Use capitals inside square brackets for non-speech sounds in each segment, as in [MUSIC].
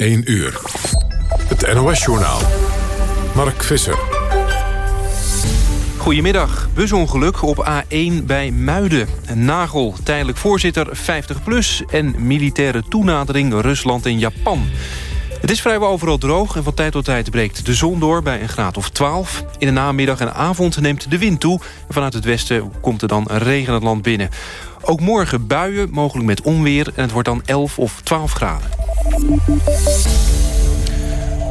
1 uur. Het NOS-journaal. Mark Visser. Goedemiddag. Busongeluk op A1 bij Muiden. Nagel, tijdelijk voorzitter 50PLUS... en militaire toenadering Rusland en Japan. Het is vrijwel overal droog en van tijd tot tijd breekt de zon door bij een graad of 12. In de namiddag en avond neemt de wind toe. vanuit het westen komt er dan regen het land binnen. Ook morgen buien, mogelijk met onweer en het wordt dan 11 of 12 graden.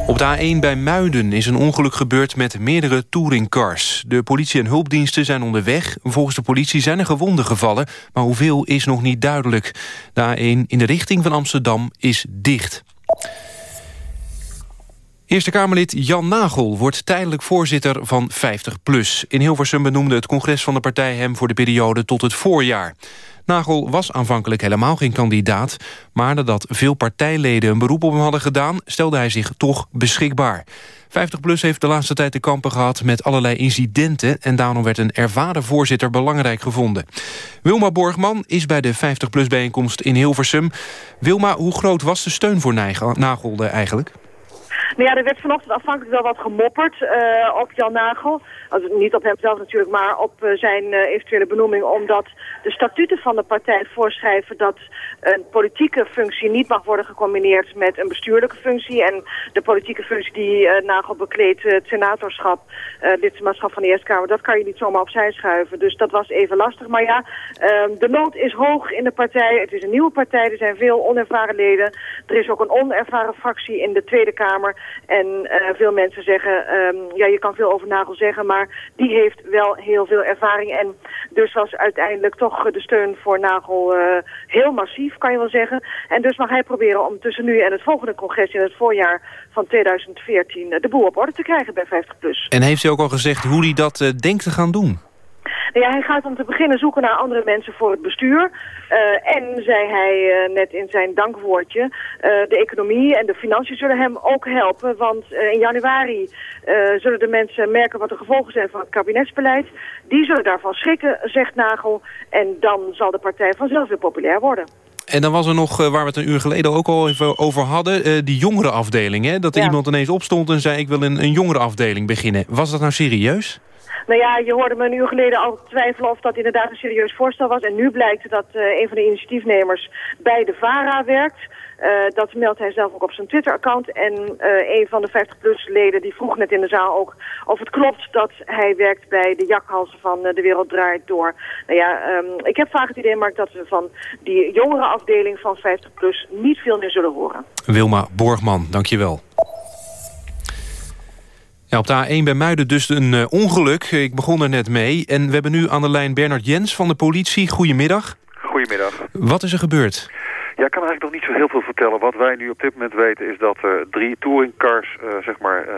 Op de A1 bij Muiden is een ongeluk gebeurd met meerdere touringcars. De politie en hulpdiensten zijn onderweg. Volgens de politie zijn er gewonden gevallen, maar hoeveel is nog niet duidelijk. De A1 in de richting van Amsterdam is dicht. Eerste Kamerlid Jan Nagel wordt tijdelijk voorzitter van 50PLUS. In Hilversum benoemde het congres van de partij hem voor de periode tot het voorjaar. Nagel was aanvankelijk helemaal geen kandidaat... maar nadat veel partijleden een beroep op hem hadden gedaan... stelde hij zich toch beschikbaar. 50PLUS heeft de laatste tijd te kampen gehad met allerlei incidenten... en daarom werd een ervaren voorzitter belangrijk gevonden. Wilma Borgman is bij de 50PLUS-bijeenkomst in Hilversum. Wilma, hoe groot was de steun voor Nagel eigenlijk? Nou ja, er werd vanochtend afhankelijk wel wat gemopperd uh, op Jan Nagel. Niet op hemzelf natuurlijk, maar op uh, zijn uh, eventuele benoeming. Omdat de statuten van de partij voorschrijven dat een politieke functie niet mag worden gecombineerd met een bestuurlijke functie. En de politieke functie die Nagel bekleedt, het senatorschap, lidmaatschap van de Eerste Kamer, dat kan je niet zomaar opzij schuiven. Dus dat was even lastig. Maar ja, ehm, de nood is hoog in de partij. Het is een nieuwe partij, er zijn veel onervaren leden. Er is ook een onervaren fractie in de Tweede Kamer. En uh, veel mensen zeggen, um, ja, je kan veel over Nagel zeggen, maar die heeft wel heel veel ervaring. En dus was uiteindelijk toch de steun voor Nagel uh, heel massief, kan je wel zeggen. En dus mag hij proberen om tussen nu en het volgende congres in het voorjaar van 2014 de boel op orde te krijgen bij 50PLUS. En heeft hij ook al gezegd hoe hij dat uh, denkt te gaan doen? Nou ja, hij gaat om te beginnen zoeken naar andere mensen voor het bestuur. Uh, en, zei hij uh, net in zijn dankwoordje, uh, de economie en de financiën zullen hem ook helpen. Want in januari zullen de mensen merken wat de gevolgen zijn van het kabinetsbeleid. Die zullen daarvan schrikken, zegt Nagel. En dan zal de partij vanzelf weer populair worden. En dan was er nog, waar we het een uur geleden ook al even over hadden... die jongerenafdeling, hè? dat er ja. iemand ineens opstond en zei... ik wil een, een jongerenafdeling beginnen. Was dat nou serieus? Nou ja, je hoorde me een uur geleden al twijfelen of dat inderdaad een serieus voorstel was. En nu blijkt dat uh, een van de initiatiefnemers bij de VARA werkt. Uh, dat meldt hij zelf ook op zijn Twitter-account. En uh, een van de 50-plus-leden die vroeg net in de zaal ook of het klopt dat hij werkt bij de jakhalsen van uh, De Wereld Draait Door. Nou ja, um, ik heb vaak het idee, Mark, dat we van die jongere afdeling van 50-plus niet veel meer zullen horen. Wilma Borgman, dankjewel. Ja, op de A1 bij Muiden dus een uh, ongeluk. Ik begon er net mee. En we hebben nu aan de lijn Bernard Jens van de politie. Goedemiddag. Goedemiddag. Wat is er gebeurd? Ja, ik kan eigenlijk nog niet zo heel veel vertellen. Wat wij nu op dit moment weten is dat uh, drie touringcars uh, zeg maar, uh,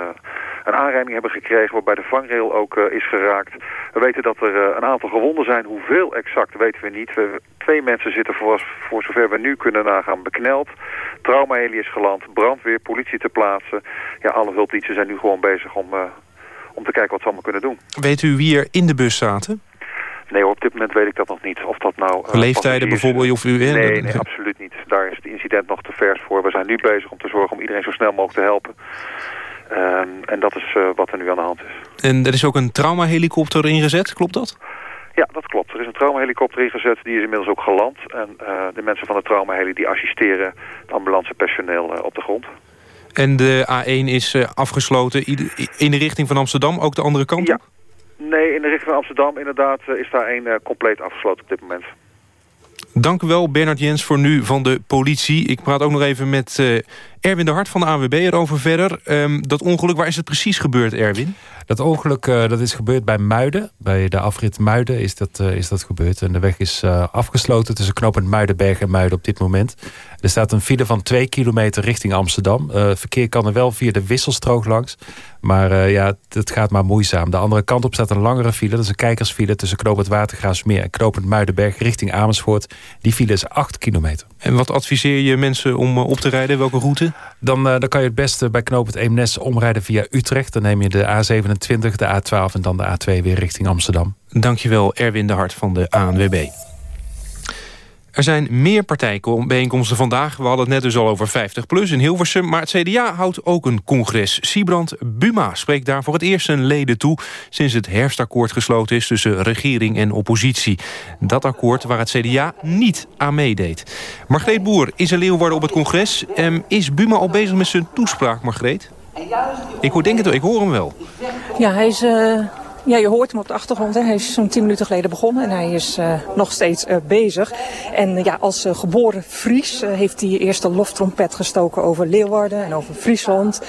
een aanrijding hebben gekregen waarbij de vangrail ook is geraakt. We weten dat er een aantal gewonden zijn. Hoeveel exact weten we niet. We, twee mensen zitten voor, voor zover we nu kunnen nagaan bekneld. Traumaheli is geland, brandweer, politie te plaatsen. Ja, alle hulpdiensten zijn nu gewoon bezig om, om te kijken wat ze allemaal kunnen doen. Weet u wie er in de bus zaten? Nee, op dit moment weet ik dat nog niet. Of dat nou... Uh, Leeftijden bijvoorbeeld? Of u, nee, nee, absoluut niet. Daar is het incident nog te vers voor. We zijn nu bezig om te zorgen om iedereen zo snel mogelijk te helpen. Um, en dat is uh, wat er nu aan de hand is. En er is ook een traumahelikopter ingezet, klopt dat? Ja, dat klopt. Er is een traumahelikopter ingezet, die is inmiddels ook geland. En uh, de mensen van de traumaheli die assisteren het ambulancepersoneel op de grond. En de A1 is afgesloten in de richting van Amsterdam, ook de andere kant ja. Nee, in de richting van Amsterdam inderdaad is daar één uh, compleet afgesloten op dit moment. Dank u wel, Bernard Jens, voor nu van de politie. Ik praat ook nog even met uh, Erwin de Hart van de AWB erover verder. Um, dat ongeluk, waar is het precies gebeurd, Erwin? Dat ongeluk uh, dat is gebeurd bij Muiden. Bij de afrit Muiden is dat, uh, is dat gebeurd. En de weg is uh, afgesloten tussen knooppunt Muidenberg en Muiden op dit moment. Er staat een file van twee kilometer richting Amsterdam. het verkeer kan er wel via de wisselstrook langs. Maar ja, het gaat maar moeizaam. De andere kant op staat een langere file. Dat is een kijkersfile tussen knooppunt Watergraafsmeer en knooppunt Muidenberg richting Amersfoort. Die file is acht kilometer. En wat adviseer je mensen om op te rijden? Welke route? Dan, dan kan je het beste bij knooppunt Eemnes omrijden via Utrecht. Dan neem je de A27, de A12 en dan de A2 weer richting Amsterdam. Dankjewel Erwin de Hart van de ANWB. Er zijn meer partijbijeenkomsten vandaag. We hadden het net dus al over 50PLUS in Hilversum. Maar het CDA houdt ook een congres. Siebrand Buma spreekt daar voor het eerst zijn leden toe... sinds het herfstakkoord gesloten is tussen regering en oppositie. Dat akkoord waar het CDA niet aan meedeed. Margreet Boer is in Leeuwarden op het congres. Is Buma al bezig met zijn toespraak, Margreet? Ik hoor, denk het, ik hoor hem wel. Ja, hij is... Uh ja, je hoort hem op de achtergrond. Hè. Hij is zo'n tien minuten geleden begonnen en hij is uh, nog steeds uh, bezig. En uh, ja, als geboren Fries heeft hij eerst de loftrompet gestoken over Leeuwarden en over Friesland.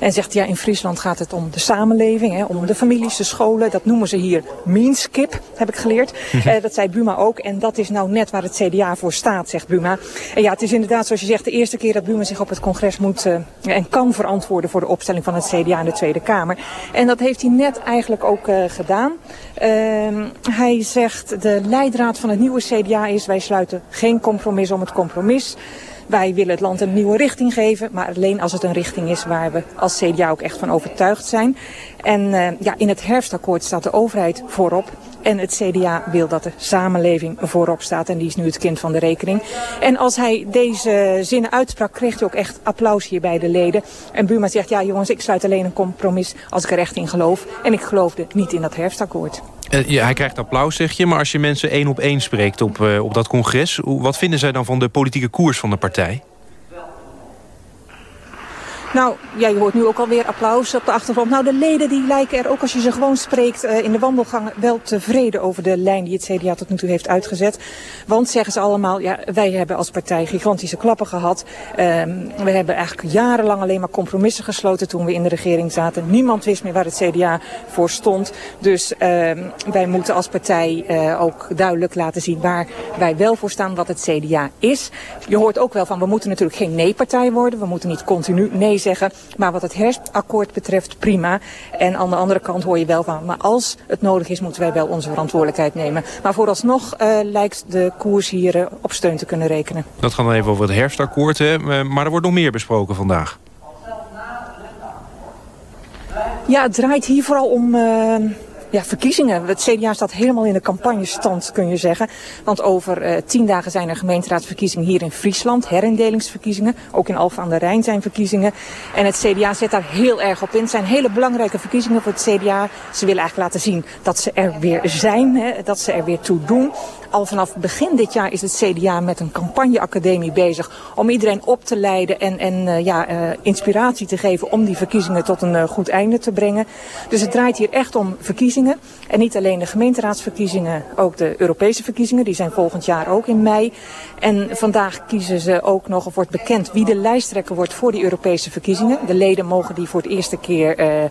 En zegt ja, in Friesland gaat het om de samenleving, hè, om de families, de scholen. Dat noemen ze hier meanskip, heb ik geleerd. Mhm. dat zei Buma ook. En dat is nou net waar het CDA voor staat, zegt Buma. En ja, het is inderdaad zoals je zegt de eerste keer dat Buma zich op het congres moet en kan verantwoorden voor de opstelling van het CDA in de Tweede Kamer. En dat heeft hij net eigenlijk ook gedaan. Uh, hij zegt de leidraad van het nieuwe CDA is wij sluiten geen compromis om het compromis. Wij willen het land een nieuwe richting geven, maar alleen als het een richting is waar we als CDA ook echt van overtuigd zijn. En uh, ja, in het herfstakkoord staat de overheid voorop. En het CDA wil dat de samenleving voorop staat. En die is nu het kind van de rekening. En als hij deze zinnen uitsprak, kreeg hij ook echt applaus hier bij de leden. En Buma zegt, ja jongens, ik sluit alleen een compromis als ik er echt in geloof. En ik geloofde niet in dat herfstakkoord. Ja, hij krijgt applaus, zeg je. Maar als je mensen één op één spreekt op, uh, op dat congres... wat vinden zij dan van de politieke koers van de partij? Nou, ja, je hoort nu ook alweer applaus op de achtergrond. Nou, de leden die lijken er ook als je ze gewoon spreekt uh, in de wandelgangen wel tevreden over de lijn die het CDA tot nu toe heeft uitgezet. Want zeggen ze allemaal, ja, wij hebben als partij gigantische klappen gehad. Um, we hebben eigenlijk jarenlang alleen maar compromissen gesloten toen we in de regering zaten. Niemand wist meer waar het CDA voor stond. Dus um, wij moeten als partij uh, ook duidelijk laten zien waar wij wel voor staan, wat het CDA is. Je hoort ook wel van, we moeten natuurlijk geen nee-partij worden. We moeten niet continu nee zeggen. Maar wat het herfstakkoord betreft prima. En aan de andere kant hoor je wel van, maar als het nodig is moeten wij wel onze verantwoordelijkheid nemen. Maar vooralsnog uh, lijkt de koers hier uh, op steun te kunnen rekenen. Dat gaat dan even over het herfstakkoord, hè? Eh, maar er wordt nog meer besproken vandaag. Ja, het draait hier vooral om... Uh, ja, verkiezingen. Het CDA staat helemaal in de campagnestand, kun je zeggen. Want over uh, tien dagen zijn er gemeenteraadsverkiezingen hier in Friesland. Herindelingsverkiezingen. Ook in Alphen aan de Rijn zijn verkiezingen. En het CDA zet daar heel erg op in. Het zijn hele belangrijke verkiezingen voor het CDA. Ze willen eigenlijk laten zien dat ze er weer zijn. Hè, dat ze er weer toe doen. Al vanaf begin dit jaar is het CDA met een campagneacademie bezig om iedereen op te leiden en, en uh, ja, uh, inspiratie te geven om die verkiezingen tot een uh, goed einde te brengen. Dus het draait hier echt om verkiezingen. En niet alleen de gemeenteraadsverkiezingen, ook de Europese verkiezingen. Die zijn volgend jaar ook in mei. En vandaag kiezen ze ook nog, of wordt bekend wie de lijsttrekker wordt voor die Europese verkiezingen. De leden mogen die voor het eerste keer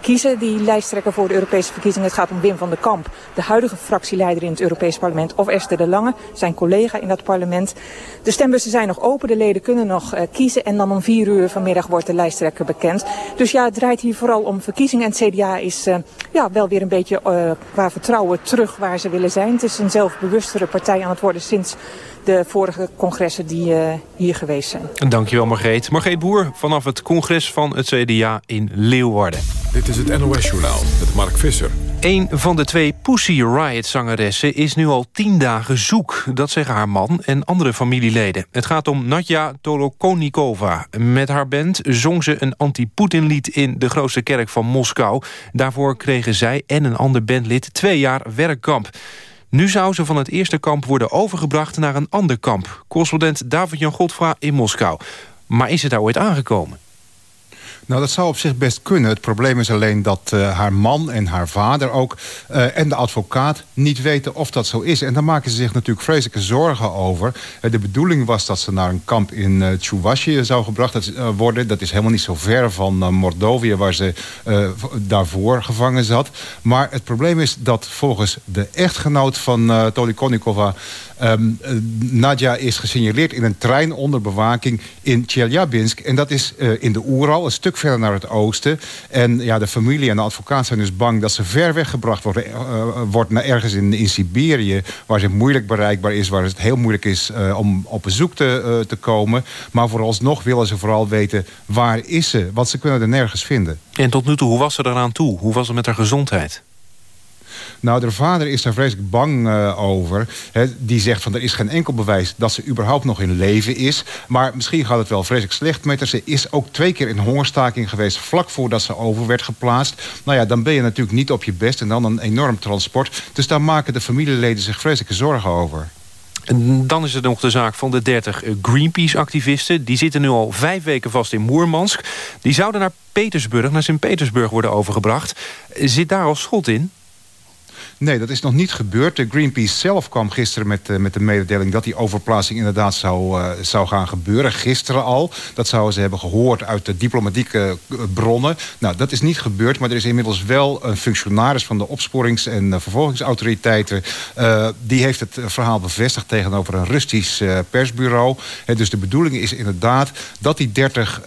kiezen, die lijsttrekker voor de Europese verkiezingen. Het gaat om Wim van der Kamp, de huidige fractieleider in het Europese parlement. Of Esther de Lange, zijn collega in dat parlement. De stembussen zijn nog open, de leden kunnen nog uh, kiezen. En dan om vier uur vanmiddag wordt de lijsttrekker bekend. Dus ja, het draait hier vooral om verkiezingen. En het CDA is uh, ja, wel weer een beetje qua vertrouwen terug waar ze willen zijn. Het is een zelfbewustere partij aan het worden sinds de vorige congressen die uh, hier geweest zijn. Dankjewel Margreet. Margreet Boer vanaf het congres van het CDA in Leeuwarden. Dit is het NOS-journaal met Mark Visser. Een van de twee Pussy Riot-zangeressen is nu al tien dagen zoek. Dat zeggen haar man en andere familieleden. Het gaat om Nadja Tolokonikova. Met haar band zong ze een anti-Poetin-lied in de grootste kerk van Moskou. Daarvoor kregen zij en een ander bandlid twee jaar werkkamp. Nu zou ze van het eerste kamp worden overgebracht naar een ander kamp. Correspondent David-Jan Godfra in Moskou. Maar is het daar ooit aangekomen? Nou, dat zou op zich best kunnen. Het probleem is alleen dat uh, haar man en haar vader ook... Uh, en de advocaat niet weten of dat zo is. En daar maken ze zich natuurlijk vreselijke zorgen over. Uh, de bedoeling was dat ze naar een kamp in uh, zou gebracht worden. Dat is helemaal niet zo ver van Mordovië... waar ze daarvoor gevangen zat. Maar het probleem is dat volgens de echtgenoot van uh, Tolikonikova... Um, Nadja is gesignaleerd in een trein onder bewaking in Tjeljabinsk. En dat is in de Oeral, een stuk verder naar het oosten. En ja, de familie en de advocaat zijn dus bang dat ze ver weggebracht wordt, uh, wordt naar ergens in, in Siberië... waar ze moeilijk bereikbaar is, waar het heel moeilijk is uh, om op bezoek te, te komen. Maar vooralsnog willen ze vooral weten waar is ze, want ze kunnen er nergens vinden. En tot nu toe, hoe was ze eraan toe? Hoe was het met haar gezondheid? Nou, de vader is daar vreselijk bang over. die zegt van er is geen enkel bewijs dat ze überhaupt nog in leven is. Maar misschien gaat het wel vreselijk slecht met haar. Ze is ook twee keer in hongerstaking geweest vlak voordat ze over werd geplaatst. Nou ja, dan ben je natuurlijk niet op je best en dan een enorm transport. Dus daar maken de familieleden zich vreselijke zorgen over. En dan is er nog de zaak van de 30 Greenpeace-activisten. Die zitten nu al vijf weken vast in Moermansk. Die zouden naar Petersburg, naar Sint-Petersburg worden overgebracht. Zit daar al schot in? Nee, dat is nog niet gebeurd. De Greenpeace zelf kwam gisteren met, uh, met de mededeling... dat die overplaatsing inderdaad zou, uh, zou gaan gebeuren. Gisteren al. Dat zouden ze hebben gehoord uit de diplomatieke uh, bronnen. Nou, dat is niet gebeurd. Maar er is inmiddels wel een functionaris... van de opsporings- en vervolgingsautoriteiten... die heeft het verhaal bevestigd tegenover een Russisch persbureau. dus de bedoeling is inderdaad dat die 30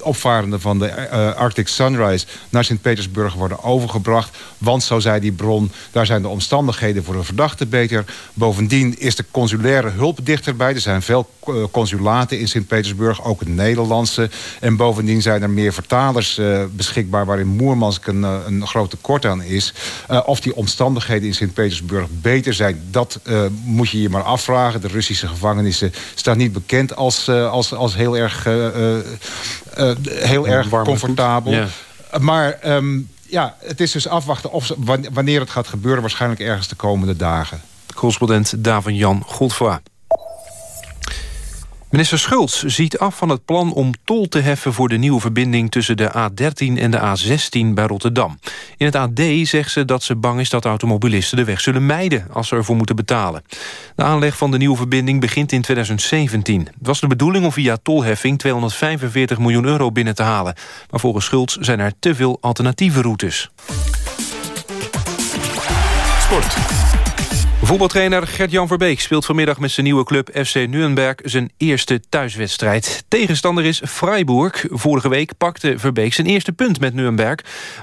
opvarenden... van de Arctic Sunrise naar Sint-Petersburg worden overgebracht. Want, zo zei die bron... daar zijn de omstandigheden voor de verdachte beter. Bovendien is de consulaire hulp dichterbij. Er zijn veel eh, consulaten in Sint-Petersburg, ook het Nederlandse. En bovendien zijn er meer vertalers uh, beschikbaar... waarin Moermansk een, uh, een groot tekort aan is. Uh, of die omstandigheden in Sint-Petersburg beter zijn... dat moet je je maar afvragen. De Russische gevangenissen staan niet bekend als, als, als heel erg, heel erg comfortabel. Ja. Maar... Um, ja, het is dus afwachten of, wanneer het gaat gebeuren. Waarschijnlijk ergens de komende dagen. Correspondent Davan-Jan Godfroy. Minister Schultz ziet af van het plan om tol te heffen... voor de nieuwe verbinding tussen de A13 en de A16 bij Rotterdam. In het AD zegt ze dat ze bang is dat automobilisten de weg zullen mijden... als ze ervoor moeten betalen. De aanleg van de nieuwe verbinding begint in 2017. Het was de bedoeling om via tolheffing 245 miljoen euro binnen te halen. Maar volgens Schultz zijn er te veel alternatieve routes. Sport. Voetbaltrainer Gert-Jan Verbeek speelt vanmiddag met zijn nieuwe club FC Nuremberg zijn eerste thuiswedstrijd. Tegenstander is Freiburg. Vorige week pakte Verbeek zijn eerste punt met Nuremberg.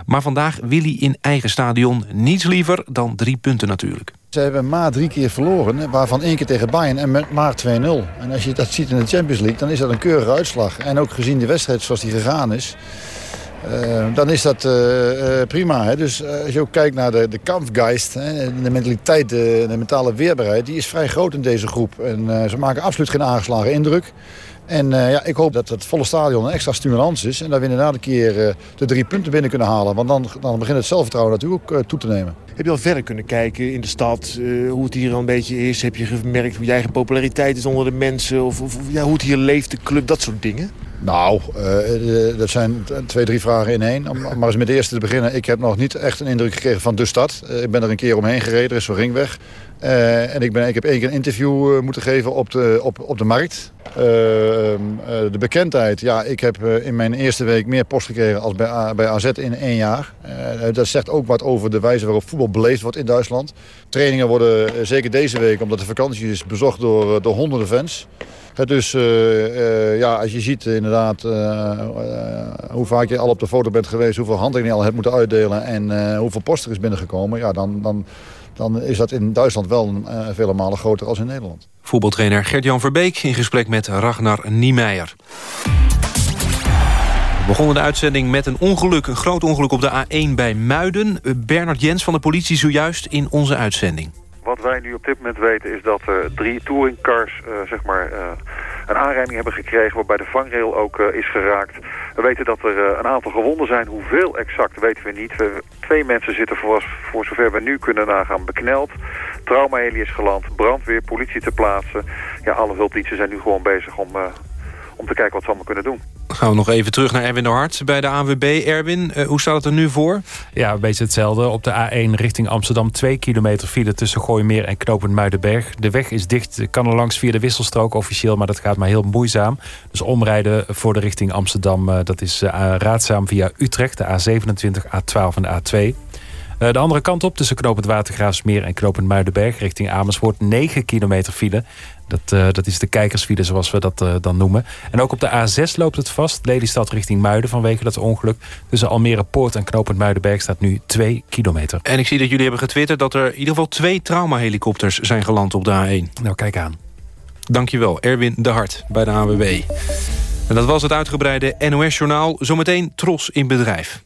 Maar vandaag wil hij in eigen stadion niets liever dan drie punten natuurlijk. Ze hebben maar drie keer verloren, waarvan één keer tegen Bayern en met maar 2-0. En als je dat ziet in de Champions League, dan is dat een keurige uitslag. En ook gezien de wedstrijd zoals die gegaan is... Uh, dan is dat uh, uh, prima. Hè? Dus als je ook kijkt naar de, de kampgeist, hè, de mentaliteit, de, de, mentale weerbaarheid... die is vrij groot in deze groep. En ze maken absoluut geen aangeslagen indruk. En ja, ik hoop dat het volle stadion een extra stimulans is... en dat we inderdaad een keer de drie punten binnen kunnen halen. Want dan, dan begint het zelfvertrouwen natuurlijk ook toe te nemen. Heb je al verder kunnen kijken in de stad, hoe het hier al een beetje is? Heb je gemerkt hoe je eigen populariteit is onder de mensen? Of, of ja, hoe het hier leeft, de club, dat soort dingen? Nou, uh, dat zijn twee, drie vragen in één. Om maar eens met de eerste te beginnen. Ik heb nog niet echt een indruk gekregen van de stad. Uh, ik ben er een keer omheen gereden, er is zo'n ringweg. Uh, en ik, ben, ik heb één keer een interview moeten geven op de, op, op de markt. de bekendheid, ja, ik heb in mijn eerste week meer post gekregen als bij, bij AZ in één jaar. dat zegt ook wat over de wijze waarop voetbal beleefd wordt in Duitsland. Trainingen worden zeker deze week, omdat de vakantie is, bezocht door, door honderden fans dus ja, als je ziet inderdaad hoe vaak je al op de foto bent geweest... hoeveel handtekeningen je al hebt moeten uitdelen en hoeveel post er is binnengekomen... Ja, dan, dan, dan is dat in Duitsland wel vele malen groter als in Nederland. Voetbaltrainer Gert-Jan Verbeek in gesprek met Ragnar Niemeyer. We begonnen de uitzending met een ongeluk, een groot ongeluk op de A1 bij Muiden. Bernard Jens van de politie zojuist in onze uitzending. Wat wij nu op dit moment weten is dat drie touringcars uh, zeg maar, uh, een aanrijding hebben gekregen waarbij de vangrail ook uh, is geraakt. We weten dat er een aantal gewonden zijn. Hoeveel exact weten we niet. We, twee mensen zitten voor, voor zover we nu kunnen nagaan bekneld. Traumaheli is geland, brandweer, politie te plaatsen. Ja, alle hulpdiensten zijn nu gewoon bezig om om te kijken wat ze allemaal kunnen doen. gaan we nog even terug naar Erwin de Hart bij de ANWB. Erwin, uh, hoe staat het er nu voor? Ja, een beetje hetzelfde. Op de A1 richting Amsterdam. Twee kilometer file tussen Gooimeer en Knopend Muidenberg. De weg is dicht, kan er langs via de wisselstrook officieel... maar dat gaat maar heel moeizaam. Dus omrijden voor de richting Amsterdam... Uh, dat is uh, raadzaam via Utrecht, de A27, A12 en de A2... de andere kant op, tussen knooppunt Watergraafsmeer en knooppunt Muidenberg... richting Amersfoort, 9 kilometer file. Dat, uh, dat is de kijkersfile zoals we dat uh, dan noemen. En ook op de A6 loopt het vast. Lelystad richting Muiden vanwege dat ongeluk. Tussen Almere Poort en Knopend Muidenberg staat nu 2 kilometer. En ik zie dat jullie hebben getwitterd dat er in ieder geval twee traumahelikopters zijn geland op de A1. Nou, kijk aan. Dankjewel, Erwin de Hart bij de AWB. En dat was het uitgebreide NOS-journaal. Zometeen Tros in bedrijf.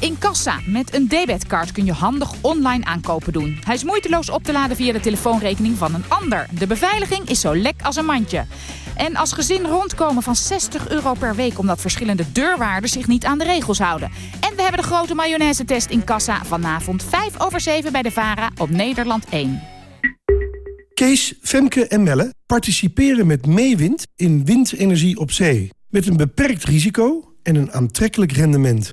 In kassa met een debetcard kun je handig online aankopen doen. Hij is moeiteloos op te laden via de telefoonrekening van een ander. De beveiliging is zo lek als een mandje. En als gezin rondkomen van 60 euro per week... omdat verschillende deurwaarders zich niet aan de regels houden. En we hebben de grote mayonaise-test in kassa vanavond 5 over 7 bij de VARA op Nederland 1. Kees, Femke en Melle participeren met Meewind in windenergie op zee. Met een beperkt risico en een aantrekkelijk rendement.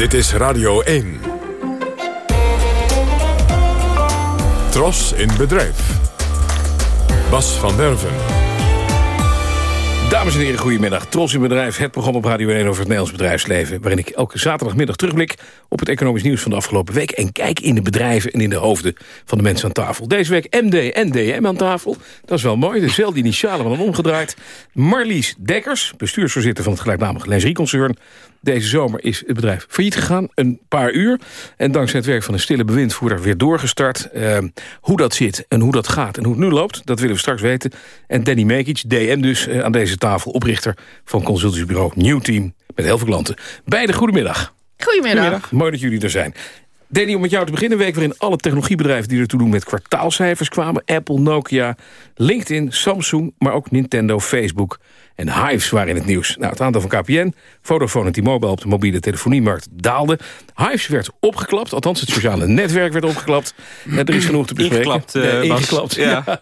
Dit is Radio 1. Tros in bedrijf. Bas van Derven. Dames en heren, goedemiddag. Tros in Bedrijf, het programma op Radio 1 over het Nederlands bedrijfsleven... waarin ik elke zaterdagmiddag terugblik op het economisch nieuws van de afgelopen week... en kijk in de bedrijven en in de hoofden van de mensen aan tafel. Deze week MD en DM aan tafel. Dat is wel mooi, dezelfde initialen van omgedraaid. Marlies Dekkers, bestuursvoorzitter van het gelijknamige Lenserie-concern... Deze zomer is het bedrijf failliet gegaan, een paar uur. En dankzij het werk van een stille bewindvoerder weer doorgestart. Uh, hoe dat zit en hoe dat gaat en hoe het nu loopt, dat willen we straks weten. En Danny Mekic, DM dus, uh, aan deze tafel, oprichter van consultancybureau New Team. Met heel veel klanten. Beide goedemiddag. Goedemiddag. goedemiddag. Mooi dat jullie er zijn. Danny, om met jou te beginnen, een week waarin alle technologiebedrijven die ertoe doen met kwartaalcijfers kwamen. Apple, Nokia, LinkedIn, Samsung, maar ook Nintendo, Facebook en Hives waren in het nieuws. Nou, het aantal van KPN, Vodafone en T-Mobile op de mobiele telefoniemarkt daalde. Hives werd opgeklapt, althans het sociale netwerk werd opgeklapt. En er is genoeg te bespreken. Ingeklapt, uh, ja, ingeklapt, ja. ja.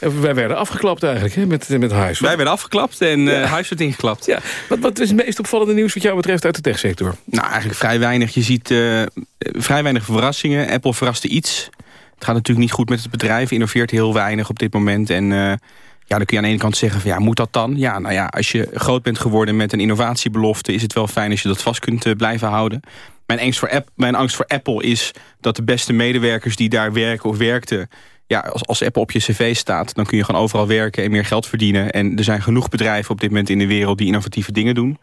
[LAUGHS] Wij werden afgeklapt eigenlijk hè, met, met Hives. Wij werden afgeklapt en uh, ja. Hives werd ingeklapt. Ja. Wat, wat is het meest opvallende nieuws wat jou betreft uit de techsector? Nou, eigenlijk vrij weinig. Je ziet uh, vrij weinig verrassingen. Apple verraste iets. Het gaat natuurlijk niet goed met het bedrijf. Innoveert heel weinig op dit moment en... Ja, dan kun je aan de ene kant zeggen van ja, moet dat dan? Ja, nou ja, als je groot bent geworden met een innovatiebelofte... is het wel fijn als je dat vast kunt uh, blijven houden. Mijn angst, voor App, mijn angst voor Apple is dat de beste medewerkers die daar werken of werkten... Ja, als, als Apple op je cv staat, dan kun je gewoon overal werken en meer geld verdienen. En er zijn genoeg bedrijven op dit moment in de wereld die innovatieve dingen doen.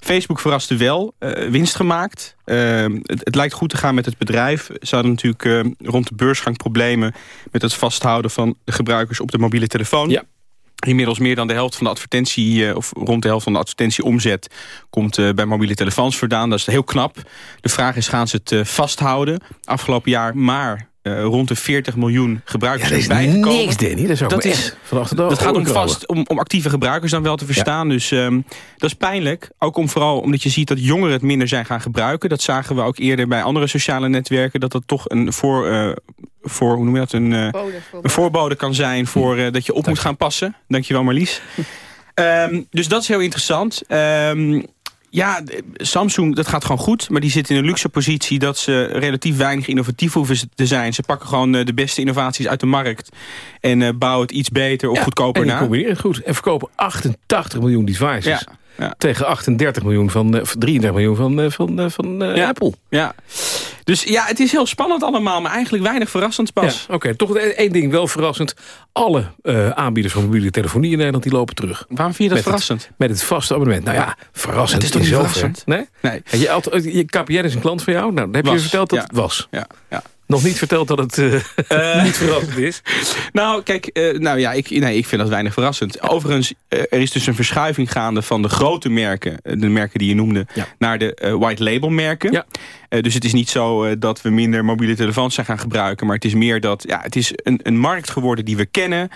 Facebook verraste wel, uh, winst gemaakt. Uh, het, het, lijkt goed te gaan met het bedrijf. Ze hadden natuurlijk uh, rond de beursgang problemen... met het vasthouden van de gebruikers op de mobiele telefoon. Ja. Inmiddels meer dan de helft van de advertentie, of rond de helft van de advertentieomzet, komt uh, bij mobiele telefoons vandaan. Dat is heel knap. De vraag is, gaan ze het uh, vasthouden? Afgelopen jaar maar uh, rond de 40 miljoen gebruikers ja, dat is bijgekomen. niks, Danny. Dat, is ook dat, is, dat gaat om, vast, om, om, actieve gebruikers dan wel te verstaan. Ja. Dus um, dat is pijnlijk. Ook om vooral omdat je ziet dat jongeren het minder zijn gaan gebruiken. Dat zagen we ook eerder bij andere sociale netwerken. Dat dat toch een voor, uh, voor hoe noem je dat? Een, uh, Bode, een voorbode kan zijn voor uh, dat je op Dank moet gaan passen. Dankjewel Marlies. um, [LAUGHS] dus dat is heel interessant. Um, ja, Samsung, dat gaat gewoon goed. Maar die zit in een luxe positie dat ze relatief weinig innovatief hoeven te zijn. Ze pakken gewoon de beste innovaties uit de markt. En bouwen het iets beter of ja, goedkoper en na. goed. En verkopen 88 miljoen devices. Ja. Ja. Tegen 38 miljoen van, uh, 33 miljoen van, van, van ja. Apple. Ja. Dus ja, het is heel spannend allemaal, maar eigenlijk weinig verrassend pas. Ja, Oké, okay. toch één ding wel verrassend. Alle uh, aanbieders van mobiele telefonie in Nederland die lopen terug. Waarom vind je dat met verrassend? Het, met het vaste abonnement. Nou ja, verrassend. Het is toch niet verrassend? Nee? nee. Je, je, KPN is een klant van jou. Nou, dan heb je was. je verteld dat ja. het was. Ja, ja. Nog niet verteld dat het uh, [LAUGHS] niet verrassend is. Nou, kijk, uh, nou ja, ik, nee, ik vind dat weinig verrassend. Overigens, uh, er is dus een verschuiving gaande van de grote merken... de merken die je noemde, ja. naar de white label merken. Ja. dus het is niet zo dat we minder mobiele telefoons zijn gaan gebruiken... maar het is meer dat ja, het is een, een markt geworden die we kennen...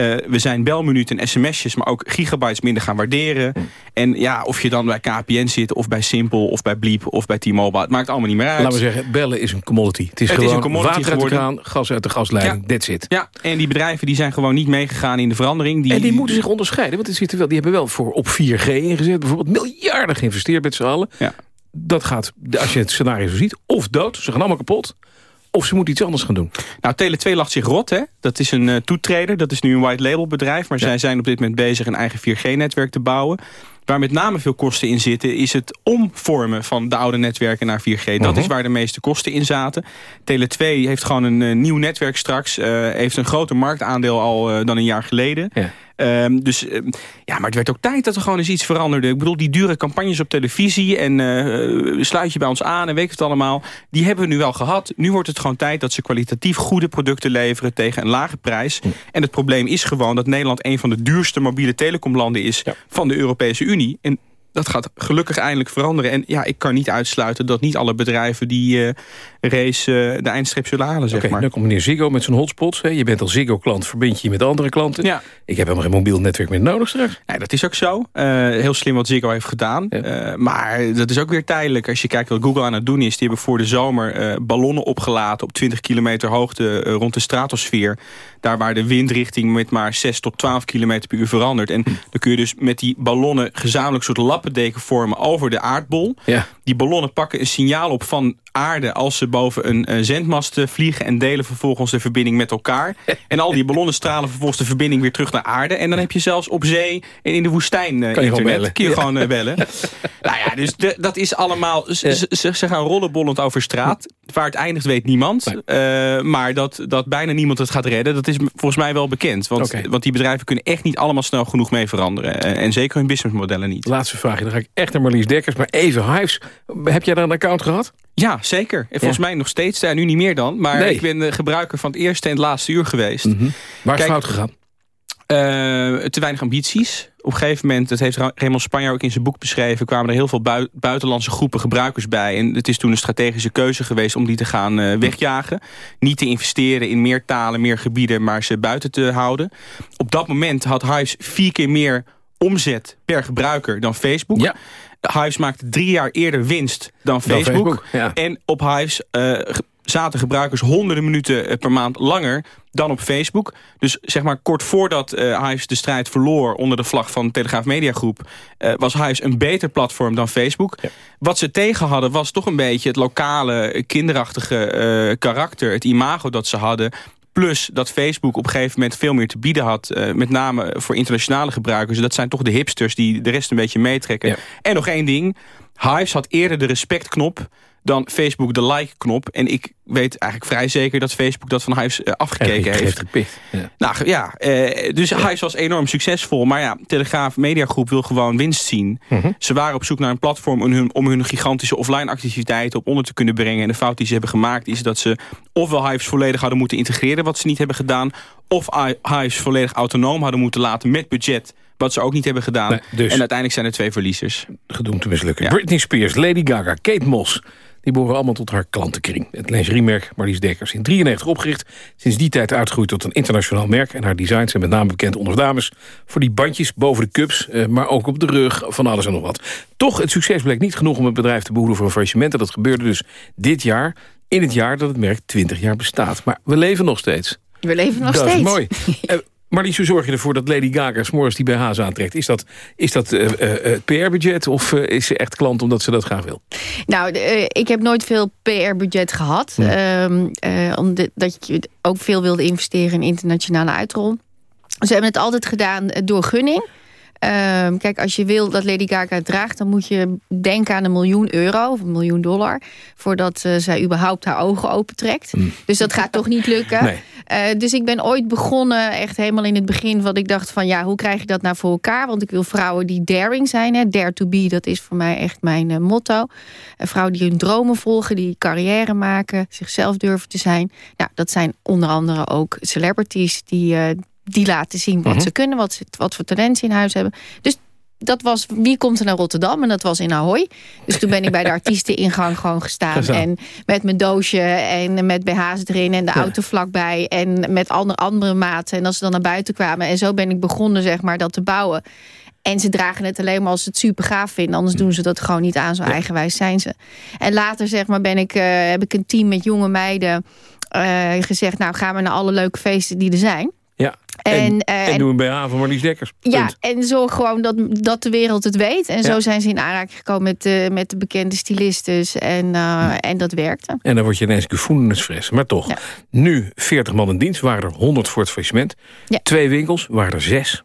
Uh, we zijn belminuten en sms'jes, maar ook gigabytes minder gaan waarderen. Hm. En ja, of je dan bij KPN zit, of bij Simple, of bij Bleep, of bij T-Mobile. Het maakt allemaal niet meer uit. Laten we zeggen, bellen is een commodity. Het is het gewoon is een commodity water uit de kraan, gas uit de gasleiding, ja. that's it. Ja, en die bedrijven die zijn gewoon niet meegegaan in de verandering. Die... En die moeten zich onderscheiden, want die, zitten wel, die hebben wel voor op 4G ingezet. Bijvoorbeeld miljarden geïnvesteerd met z'n allen. Ja. Dat gaat, als je het scenario zo ziet, of dood. Ze gaan allemaal kapot. Of ze moeten iets anders gaan doen. Nou, Tele2 lacht zich rot. Hè? Dat is een uh, toetreder. Dat is nu een white label bedrijf. Maar ja. zij zijn op dit moment bezig een eigen 4G-netwerk te bouwen. Waar met name veel kosten in zitten... is het omvormen van de oude netwerken naar 4G. Dat uh -huh. is waar de meeste kosten in zaten. Tele2 heeft gewoon een uh, nieuw netwerk straks. Uh, heeft een groter marktaandeel al dan een jaar geleden. Ja. Um, dus um, ja, maar het werd ook tijd dat er gewoon eens iets veranderde. Ik bedoel, die dure campagnes op televisie en uh, sluit je bij ons aan en weet het allemaal. Die hebben we nu wel gehad. Nu wordt het gewoon tijd dat ze kwalitatief goede producten leveren tegen een lage prijs. Hm. En het probleem is gewoon dat Nederland een van de duurste mobiele telecomlanden is ja. van de Europese Unie. En dat gaat gelukkig eindelijk veranderen. En ja, ik kan niet uitsluiten dat niet alle bedrijven die uh, race uh, de eindstreep zullen halen, zeg okay, maar. Dan komt meneer Ziggo met zijn hotspots. Hè. Je bent als Ziggo-klant, verbind je je met andere klanten. Ja. Ik heb helemaal geen mobiel netwerk meer nodig straks. Ja, dat is ook zo. Uh, heel slim wat Ziggo heeft gedaan. Ja. maar dat is ook weer tijdelijk. Als je kijkt wat Google aan het doen is. Die hebben voor de zomer ballonnen opgelaten op 20 kilometer hoogte rond de stratosfeer. Daar waar de windrichting met maar 6 tot 12 kilometer per uur verandert. En dan kun je dus met die ballonnen gezamenlijk soort lappendeken vormen over de aardbol. Ja. Die ballonnen pakken een signaal op van aarde als ze boven een, zendmast vliegen... en delen vervolgens de verbinding met elkaar. En al die ballonnen stralen vervolgens de verbinding weer terug naar aarde. En dan heb je zelfs op zee en in de woestijn uh, kan je internet. Kun je gewoon uh, bellen. [LAUGHS] nou ja, dus de, dat is allemaal... Ze, ze, gaan rollenbollend over straat. Waar het eindigt weet niemand. Maar dat, dat bijna niemand het gaat redden, dat is volgens mij wel bekend. Want, okay. want die bedrijven kunnen echt niet allemaal snel genoeg mee veranderen. En zeker hun businessmodellen niet. Laatste vraag, dan ga ik echt naar Marlies Dekkers. Maar even, Hives, heb jij daar een account gehad? Ja, zeker. En volgens ja. mij nog steeds. Ja, nu niet meer dan. Maar nee. ik ben de gebruiker van het eerste en het laatste uur geweest. Mm -hmm. Waar is Kijk, fout gegaan? Uh, te weinig ambities. Op een gegeven moment, dat heeft Raymond Spanjaar ook in zijn boek beschreven... kwamen er heel veel bui buitenlandse groepen gebruikers bij. En het is toen een strategische keuze geweest om die te gaan uh, wegjagen. Niet te investeren in meer talen, meer gebieden... maar ze buiten te houden. Op dat moment had Hives vier keer meer omzet per gebruiker dan Facebook. Ja. Hives maakte drie jaar eerder winst dan Facebook. Dan Facebook ja. En op Hives uh, zaten gebruikers honderden minuten per maand langer dan op Facebook. Dus zeg maar kort voordat uh, Hives de strijd verloor onder de vlag van Telegraaf Media Groep... Uh, was Hives een beter platform dan Facebook. Ja. Wat ze tegen hadden was toch een beetje het lokale, kinderachtige uh, karakter... het imago dat ze hadden. Plus dat Facebook op een gegeven moment veel meer te bieden had. Uh, met name voor internationale gebruikers. Dat zijn toch de hipsters die de rest een beetje meetrekken. Ja. En nog één ding. Hives had eerder de respectknop dan Facebook de like-knop. En ik weet eigenlijk vrij zeker dat Facebook dat van Hives uh, afgekeken heeft. Gepikt, ja. Nou ja, uh, dus ja. Hives was enorm succesvol. Maar ja, Telegraaf Mediagroep wil gewoon winst zien. Mhm. Ze waren op zoek naar een platform om hun, om hun gigantische offline activiteiten op onder te kunnen brengen. En de fout die ze hebben gemaakt is dat ze ofwel Hives volledig hadden moeten integreren, wat ze niet hebben gedaan. Of Hives volledig autonoom hadden moeten laten met budget wat ze ook niet hebben gedaan. Nee, dus en uiteindelijk zijn er twee verliezers. Gedoemd te mislukken. Ja. Britney Spears, Lady Gaga, Kate Moss. Die behoren allemaal tot haar klantenkring. Het lingeriemerk Marlies Dekkers in 93 opgericht. Sinds die tijd uitgegroeid tot een internationaal merk. En haar designs zijn met name bekend onder dames. Voor die bandjes boven de cups, eh, maar ook op de rug, van alles en nog wat. Toch, het succes bleek niet genoeg om het bedrijf te behoeden voor een faillissement. En dat gebeurde dus dit jaar, in het jaar dat het merk 20 jaar bestaat. Maar we leven nog steeds. We leven nog dat steeds. is mooi. [LAUGHS] uh, Marlies, hoe zorg je ervoor dat Lady Gaga s'morgens die BH's aantrekt? Is dat, is dat uh, uh, het PR-budget of uh, is ze echt klant omdat ze dat graag wil? Nou, ik heb nooit veel PR-budget gehad. Um, omdat je ook veel wilde investeren in internationale uitrol. Ze hebben het altijd gedaan door gunning. Ehm, kijk, als je wil dat Lady Gaga het draagt... dan moet je denken aan een miljoen euro of een miljoen dollar... voordat uh, zij überhaupt haar ogen opentrekt. Mm. Dus dat gaat toch niet lukken. Nee. Uh, dus ik ben ooit begonnen, echt helemaal in het begin... wat ik dacht van, ja, hoe krijg je dat nou voor elkaar? Want ik wil vrouwen die daring zijn. Hè. Dare to be, dat is voor mij echt mijn uh, motto. vrouwen die hun dromen volgen, die carrière maken... zichzelf durven te zijn. Nou, dat zijn onder andere ook celebrities... die, die laten zien wat mm -hmm. ze kunnen, wat, ze, wat voor talenten in huis hebben. Dus dat was, wie komt er naar Rotterdam? En dat was in Ahoy. Dus toen ben ik bij de [LAUGHS] artiesteningang gewoon gestaan. En met mijn doosje en met BH's erin en de ja. auto vlakbij. En met andere, andere maten. En als ze dan naar buiten kwamen. En zo ben ik begonnen zeg maar dat te bouwen. En ze dragen het alleen maar als ze het super gaaf vinden. Anders doen ze dat gewoon niet aan. Zo eigenwijs zijn ze. En later zeg maar ben ik, uh, heb ik een team met jonge meiden uh, gezegd... nou gaan we naar alle leuke feesten die er zijn. Ja. En, en, uh, en doen een BH van Marlies Dekkers. Punt. Ja, en zorg gewoon dat, dat de wereld het weet. En ja. zo zijn ze in aanraking gekomen met, uh, met de bekende stylistes. En, uh, ja. en dat werkte. En dan word je ineens gevoelensfres. Maar toch, ja. nu 40 man in dienst. Waren er 100 voor het faillissement. Twee winkels, waren er zes.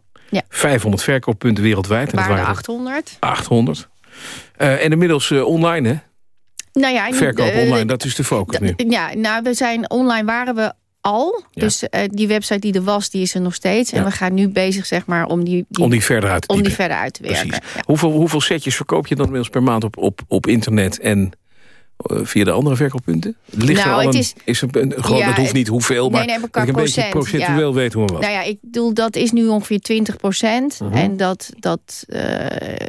500 verkooppunten wereldwijd. En waren, waren er 800. 800. en inmiddels online, hè? Nou ja, Verkoop online, dat is de focus nu. Ja, nou, we zijn online waren we al. Ja. Dus uh, die website die er was, die is er nog steeds. En ja. we gaan nu bezig zeg maar, om, die, die, om die verder uit te, om die verder uit te werken. Ja. Hoeveel, hoeveel setjes verkoop je dan inmiddels per maand op, op, op internet en uh, via de andere verkooppunten? Ligt nou, er al het een, is, is een, gewoon, het hoeft niet hoeveel, maar, nee, nee, maar ik een procent, beetje procentueel weet hoe we wat. Nou ja, ik bedoel, dat is nu ongeveer 20 procent. Uh -huh. En dat, dat, uh,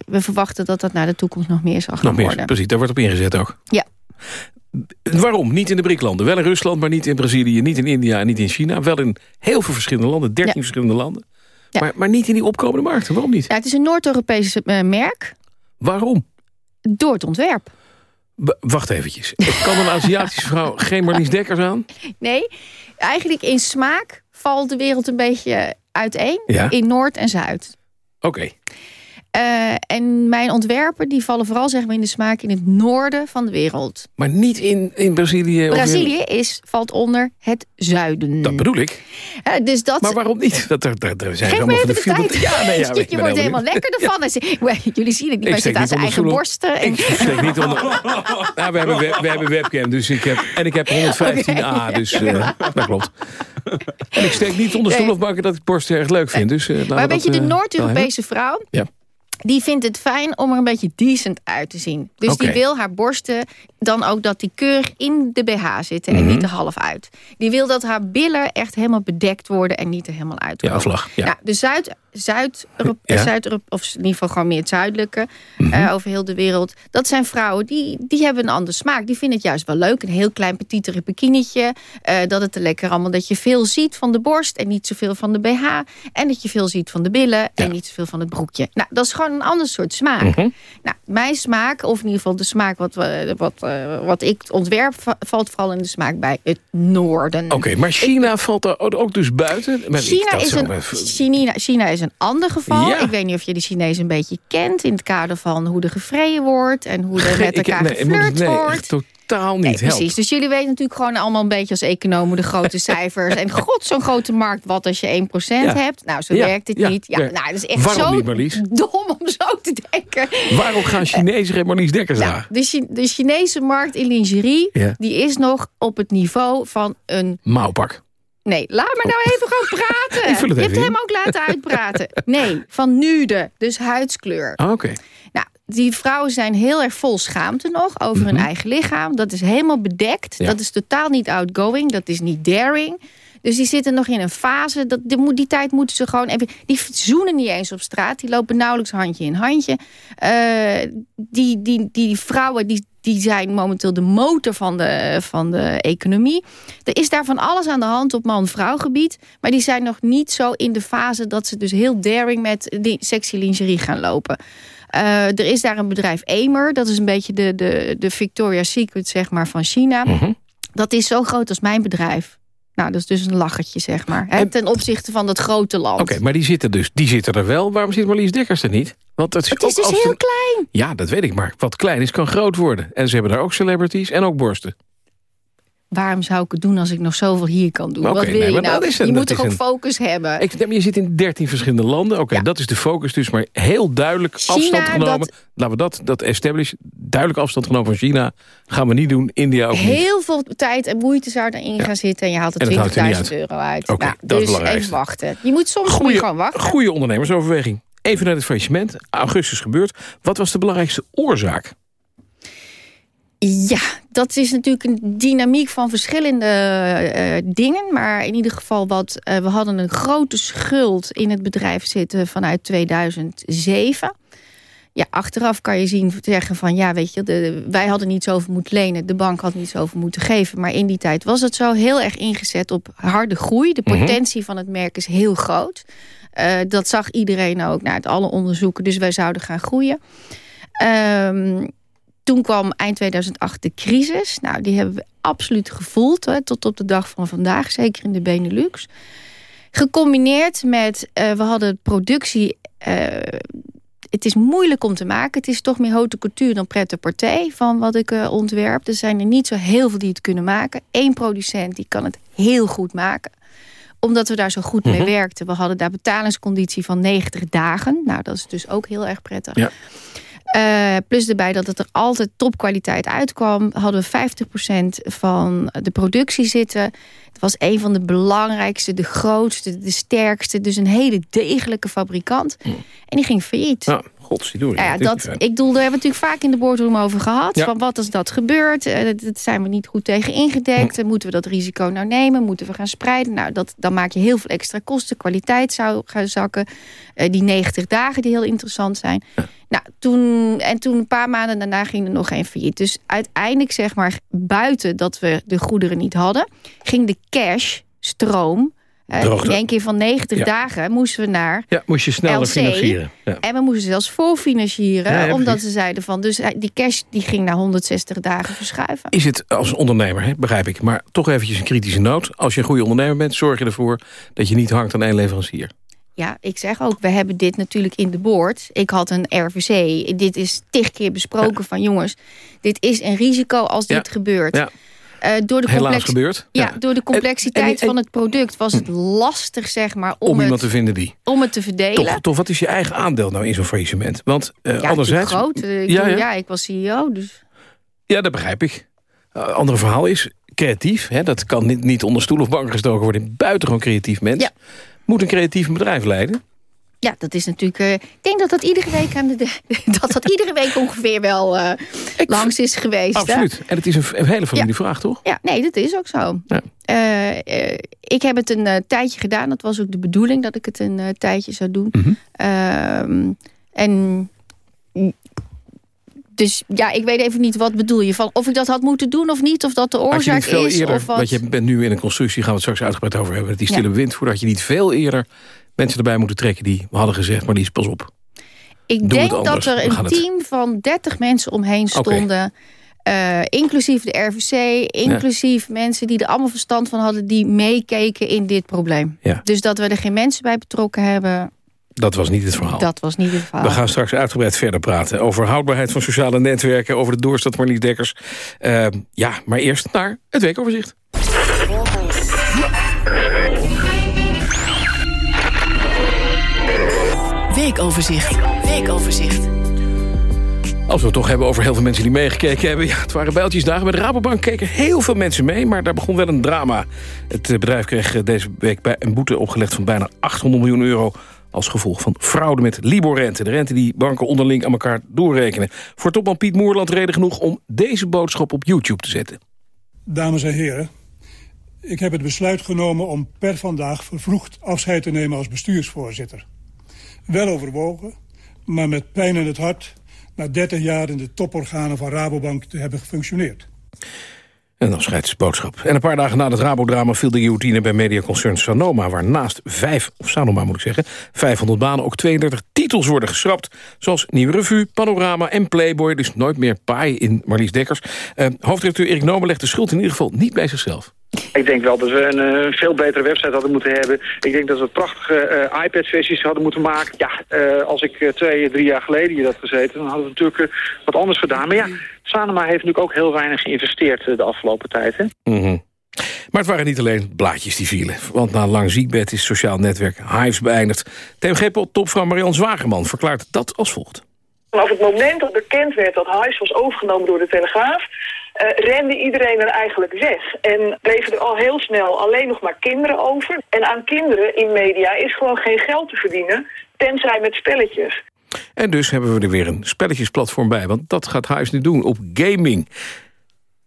we verwachten dat dat naar de toekomst nog meer zal gaan nog meer, worden. Precies, daar wordt op ingezet ook. Ja. Waarom? Niet in de BRIC-landen. Wel in Rusland, maar niet in Brazilië, niet in India en niet in China. Wel in heel veel verschillende landen, 13 ja. verschillende landen. Ja. Maar, maar niet in die opkomende markten. Waarom niet? Ja, het is een Noord-Europees uh, merk. Waarom? Door het ontwerp. B wacht eventjes. Kan een Aziatische [LAUGHS] vrouw geen Marlies Dekkers aan? Nee, eigenlijk in smaak valt de wereld een beetje uiteen. Ja? In Noord en Zuid. Oké. Okay. Uh, en mijn ontwerpen die vallen vooral zeg maar, in de smaak in het noorden van de wereld. Maar niet in, in Brazilië? Brazilië in... is, valt onder het zuiden. Dat bedoel ik. Uh, dus dat... Maar waarom niet? Dat, er, er, er zijn Geef allemaal van de, de tijd. Ja, nee, ja, [LAUGHS] je wordt helemaal lekker ervan. [LAUGHS] Jullie zien het niet, maar zit aan zijn eigen borsten. Ik steek niet onder... [LAUGHS] nou, we, hebben web, we hebben webcam, dus ik heb, en ik heb 115a, okay. dus uh, dat klopt. En ik steek niet onder stoel of banken dat ik borsten erg leuk vind. Dus, maar weet je, de Noord-Europese vrouw... Ja die vindt het fijn om er een beetje decent uit te zien. Dus okay. die wil haar borsten dan ook dat die keurig in de BH zitten en mm -hmm. niet er half uit. Die wil dat haar billen echt helemaal bedekt worden en niet er helemaal uitkomen. Ja, vlag. Ja. Nou, de Zuid, Zuid, ja. Zuid of in ieder geval gewoon meer het zuidelijke, mm -hmm. uh, over heel de wereld. Dat zijn vrouwen die, die hebben een andere smaak. Die vinden het juist wel leuk. Een heel klein petietere bikinietje. Uh, dat het er lekker allemaal, dat je veel ziet van de borst en niet zoveel van de BH. En dat je veel ziet van de billen ja. en niet zoveel van het broekje. Nou, dat is gewoon een ander soort smaak. Mm -hmm. Nou, mijn smaak, of in ieder geval de smaak wat, wat, uh, wat ik ontwerp, valt vooral in de smaak bij het noorden. Oké, okay, maar China ik, valt er ook dus buiten? China is, een, China, China is een ander geval. Ja. Ik weet niet of je de Chinezen een beetje kent... in het kader van hoe er gevreden wordt... en hoe er [LAUGHS] met elkaar nee, geflirt nee, wordt. totaal niet nee, precies. Dus jullie weten natuurlijk gewoon allemaal een beetje als economen... de grote [LAUGHS] cijfers. en god, zo'n grote markt, wat als je 1% ja. hebt? Nou, zo ja. werkt het ja. niet. Ja, nou, dat is echt Waarom zo niet, dom om zo te denken. Waarom gaan Chinezen geen Marlies Dekkers nou, de, de Chinese markt in lingerie... die is nog op het niveau van een... Mouwpak. Nee, laat me nou even gewoon praten. [LAUGHS] Ik vul het je hebt in. hem ook laten uitpraten. Nee, van nude, dus huidskleur. Ah, Oké. Okay. Nou, die vrouwen zijn heel erg vol schaamte nog over mm -hmm. hun eigen lichaam. Dat is helemaal bedekt. Ja. Dat is totaal niet outgoing. Dat is niet daring. Dus die zitten nog in een fase. Dat, die, die tijd moeten ze gewoon even... Die zoenen niet eens op straat. Die lopen nauwelijks handje in handje. Uh, die, die, die vrouwen die, die zijn momenteel de motor van de, van de economie. Er is daar van alles aan de hand op man-vrouw gebied. Maar die zijn nog niet zo in de fase... dat ze dus heel daring met die sexy lingerie gaan lopen. Uh, er is daar een bedrijf Emer. Dat is een beetje de, de, de Victoria's Secret zeg maar, van China. Mhm. Mm -hmm. Dat is zo groot als mijn bedrijf. Nou, dat is dus een lachertje, zeg maar. Hè, ten opzichte van dat grote land. Oké, okay, maar die zitten, dus, die zitten er wel. Waarom zit Marlies Dekkers er niet? Want het is, het is dus heel klein. Ja, dat weet ik. Maar wat klein is, kan groot worden. En ze hebben daar ook celebrities en ook borsten. waarom zou ik het doen als ik nog zoveel hier kan doen? Wat wil je nou? je moet toch ook focus hebben? Ik, je zit in 13 verschillende landen. Oké, dat is de focus dus. Maar heel duidelijk afstand genomen. Laten we dat, dat establish. Duidelijk afstand genomen van China. Gaan we niet doen. India ook niet. Heel veel tijd en moeite zou erin gaan zitten. En je haalt er 20.000 euro uit. Oké, nou, dat dus is even wachten. Je moet soms goeie, gewoon wachten. Goede ondernemersoverweging. Even naar het faillissement. Augustus gebeurt. Wat was de belangrijkste oorzaak? Ja, dat is natuurlijk een dynamiek van verschillende uh, dingen. Maar in ieder geval, wat, uh, we hadden een grote schuld in het bedrijf zitten vanuit 2007. Ja, achteraf kan je zien zeggen van ja, weet je, de, wij hadden niet zoveel moeten lenen, de bank had niet zoveel moeten geven. Maar in die tijd was het zo heel erg ingezet op harde groei. De mhm. potentie van het merk is heel groot. Uh, dat zag iedereen ook naar nou, alle onderzoeken. Dus wij zouden gaan groeien. Um, toen kwam eind 2008 de crisis. Nou, die hebben we absoluut gevoeld hè, tot op de dag van vandaag. Zeker in de Benelux. Gecombineerd met, uh, we hadden productie... Uh, het is moeilijk om te maken. Het is toch meer haute couture dan pret partij van wat ik uh, ontwerp. Er zijn er niet zo heel veel die het kunnen maken. Eén producent die kan het heel goed maken omdat we daar zo goed mee mhm. werkten. We hadden daar betalingsconditie van 90 dagen. Nou, dat is dus ook heel erg prettig. Ja. Uh, plus erbij dat het er altijd topkwaliteit uitkwam... hadden we 50% van de productie zitten. Het was een van de belangrijkste, de grootste, de sterkste. Dus een hele degelijke fabrikant. Mm. En die ging failliet. Ja. Godzijdank. Ja, dat, ik bedoel, daar hebben we natuurlijk vaak in de boardroom over gehad. Van wat als dat gebeurt? Uh, dat zijn we niet goed tegen ingedekt. Hm. Moeten we dat risico nou nemen? Moeten we gaan spreiden? Nou, dat, dan maak je heel veel extra kosten. Kwaliteit zou gaan zakken. Uh, die 90 dagen die heel interessant zijn. Nou, toen, en toen een paar maanden daarna ging er nog geen failliet. Dus uiteindelijk, zeg maar, buiten dat we de goederen niet hadden... ging de cash, stroom, uh, in één keer van 90 dagen moesten we naar Ja, moest je sneller financieren. Ja. En we moesten zelfs voorfinancieren. omdat ze zeiden van, dus eh, die cash die ging naar 160 dagen verschuiven. Is het als ondernemer, hè, begrijp ik, maar toch eventjes een kritische noot. Als je een goede ondernemer bent, zorg je ervoor dat je niet hangt aan één leverancier. Ja, ik zeg ook, we hebben dit natuurlijk in de boord. Ik had een RVC. Dit is tig keer besproken van jongens. Dit is een risico als dit gebeurt. Ja. Uh, door de Helaas gebeurd. Ja, door de complexiteit van het product was het lastig zeg maar, om, om iemand het, te vinden die. Om het te verdelen. Toch, toch wat is je eigen aandeel nou in zo'n faillissement? Want uh, ja, anderzijds... groot. Ik ja, ja. ja, ik was CEO. Dus. Ja, dat begrijp ik. Uh, andere verhaal is creatief. Hè, dat kan niet, niet onder stoel of bank gestoken worden. Buitengewoon creatief mens. Ja. Moet een creatief bedrijf leiden. Ja, dat is natuurlijk... Uh, ik denk dat dat iedere week, aan de, [LAUGHS] dat dat iedere week ongeveer wel uh, langs is geweest. Absoluut. En het is een, hele familievraag, ja. toch? Ja, nee, dat is ook zo. Ja. Uh, ik heb het een tijdje gedaan. Dat was ook de bedoeling dat ik het een tijdje zou doen. Mm -hmm. en dus ja, ik weet even niet wat bedoel je. Van of ik dat had moeten doen of niet. Of dat de oorzaak is. Eerder, of wat... Want je bent nu in een constructie, gaan we het straks uitgebreid over hebben. Die stille ja. wind, voordat je niet veel eerder mensen erbij moeten trekken die hadden gezegd, maar die is pas op. Ik denk dat er een team van 30 mensen omheen stonden. Okay. Uh, inclusief de RVC, inclusief ja. mensen die er allemaal verstand van hadden... die meekeken in dit probleem. Ja. Dus dat we er geen mensen bij betrokken hebben... Dat was niet het verhaal. Dat was niet het verhaal. We gaan straks uitgebreid verder praten over houdbaarheid van sociale netwerken... over de doorstad Marlies Dekkers. Uh, ja, maar eerst naar het weekoverzicht. Weekoverzicht. Weekoverzicht. Als we het toch hebben over heel veel mensen die meegekeken hebben. Ja, het waren bijltjesdagen. Bij de Rabobank keken heel veel mensen mee. Maar daar begon wel een drama. Het eh, bedrijf kreeg eh, deze week een boete opgelegd van bijna 800 miljoen euro als gevolg van fraude met Libor-rente. De rente die banken onderling aan elkaar doorrekenen. Voor topman Piet Moerland reden genoeg om deze boodschap op YouTube te zetten. Dames en heren, ik heb het besluit genomen om per vandaag vervroegd afscheid te nemen als bestuursvoorzitter. Wel overwogen, maar met pijn in het hart... na 30 jaar in de toporganen van Rabobank te hebben gefunctioneerd. Een afscheidsboodschap. En een paar dagen na het Rabodrama viel de guillotine bij mediaconcern Sanoma... waar naast vijf, of Sanoma moet ik zeggen, 500 banen ook 32 titels worden geschrapt. Zoals Nieuwe Revue, Panorama en Playboy. Dus nooit meer paai in Marlies Dekkers. Hoofdredacteur Erik Nomen legt de schuld in ieder geval niet bij zichzelf. Ik denk wel dat we een, een, veel betere website hadden moeten hebben. Ik denk dat we prachtige uh, iPad-versies hadden moeten maken. Ja, uh, als ik twee, drie jaar geleden hier had gezeten... dan hadden we natuurlijk wat anders gedaan. Maar ja, Sanema heeft natuurlijk ook heel weinig geïnvesteerd de afgelopen tijd. Hè? Mm -hmm. Maar het waren niet alleen blaadjes die vielen. Want na lang ziekbed is sociaal netwerk Hives beëindigd. TMG-topvrouw Marion Zwageman verklaart dat als volgt. Vanaf het moment dat bekend werd dat Hives was overgenomen door de Telegraaf... Uh, rende iedereen er eigenlijk weg. En bleven er al heel snel alleen nog maar kinderen over. En aan kinderen in media is gewoon geen geld te verdienen... tenzij met spelletjes. En dus hebben we er weer een spelletjesplatform bij. Want dat gaat Hives nu doen op gaming.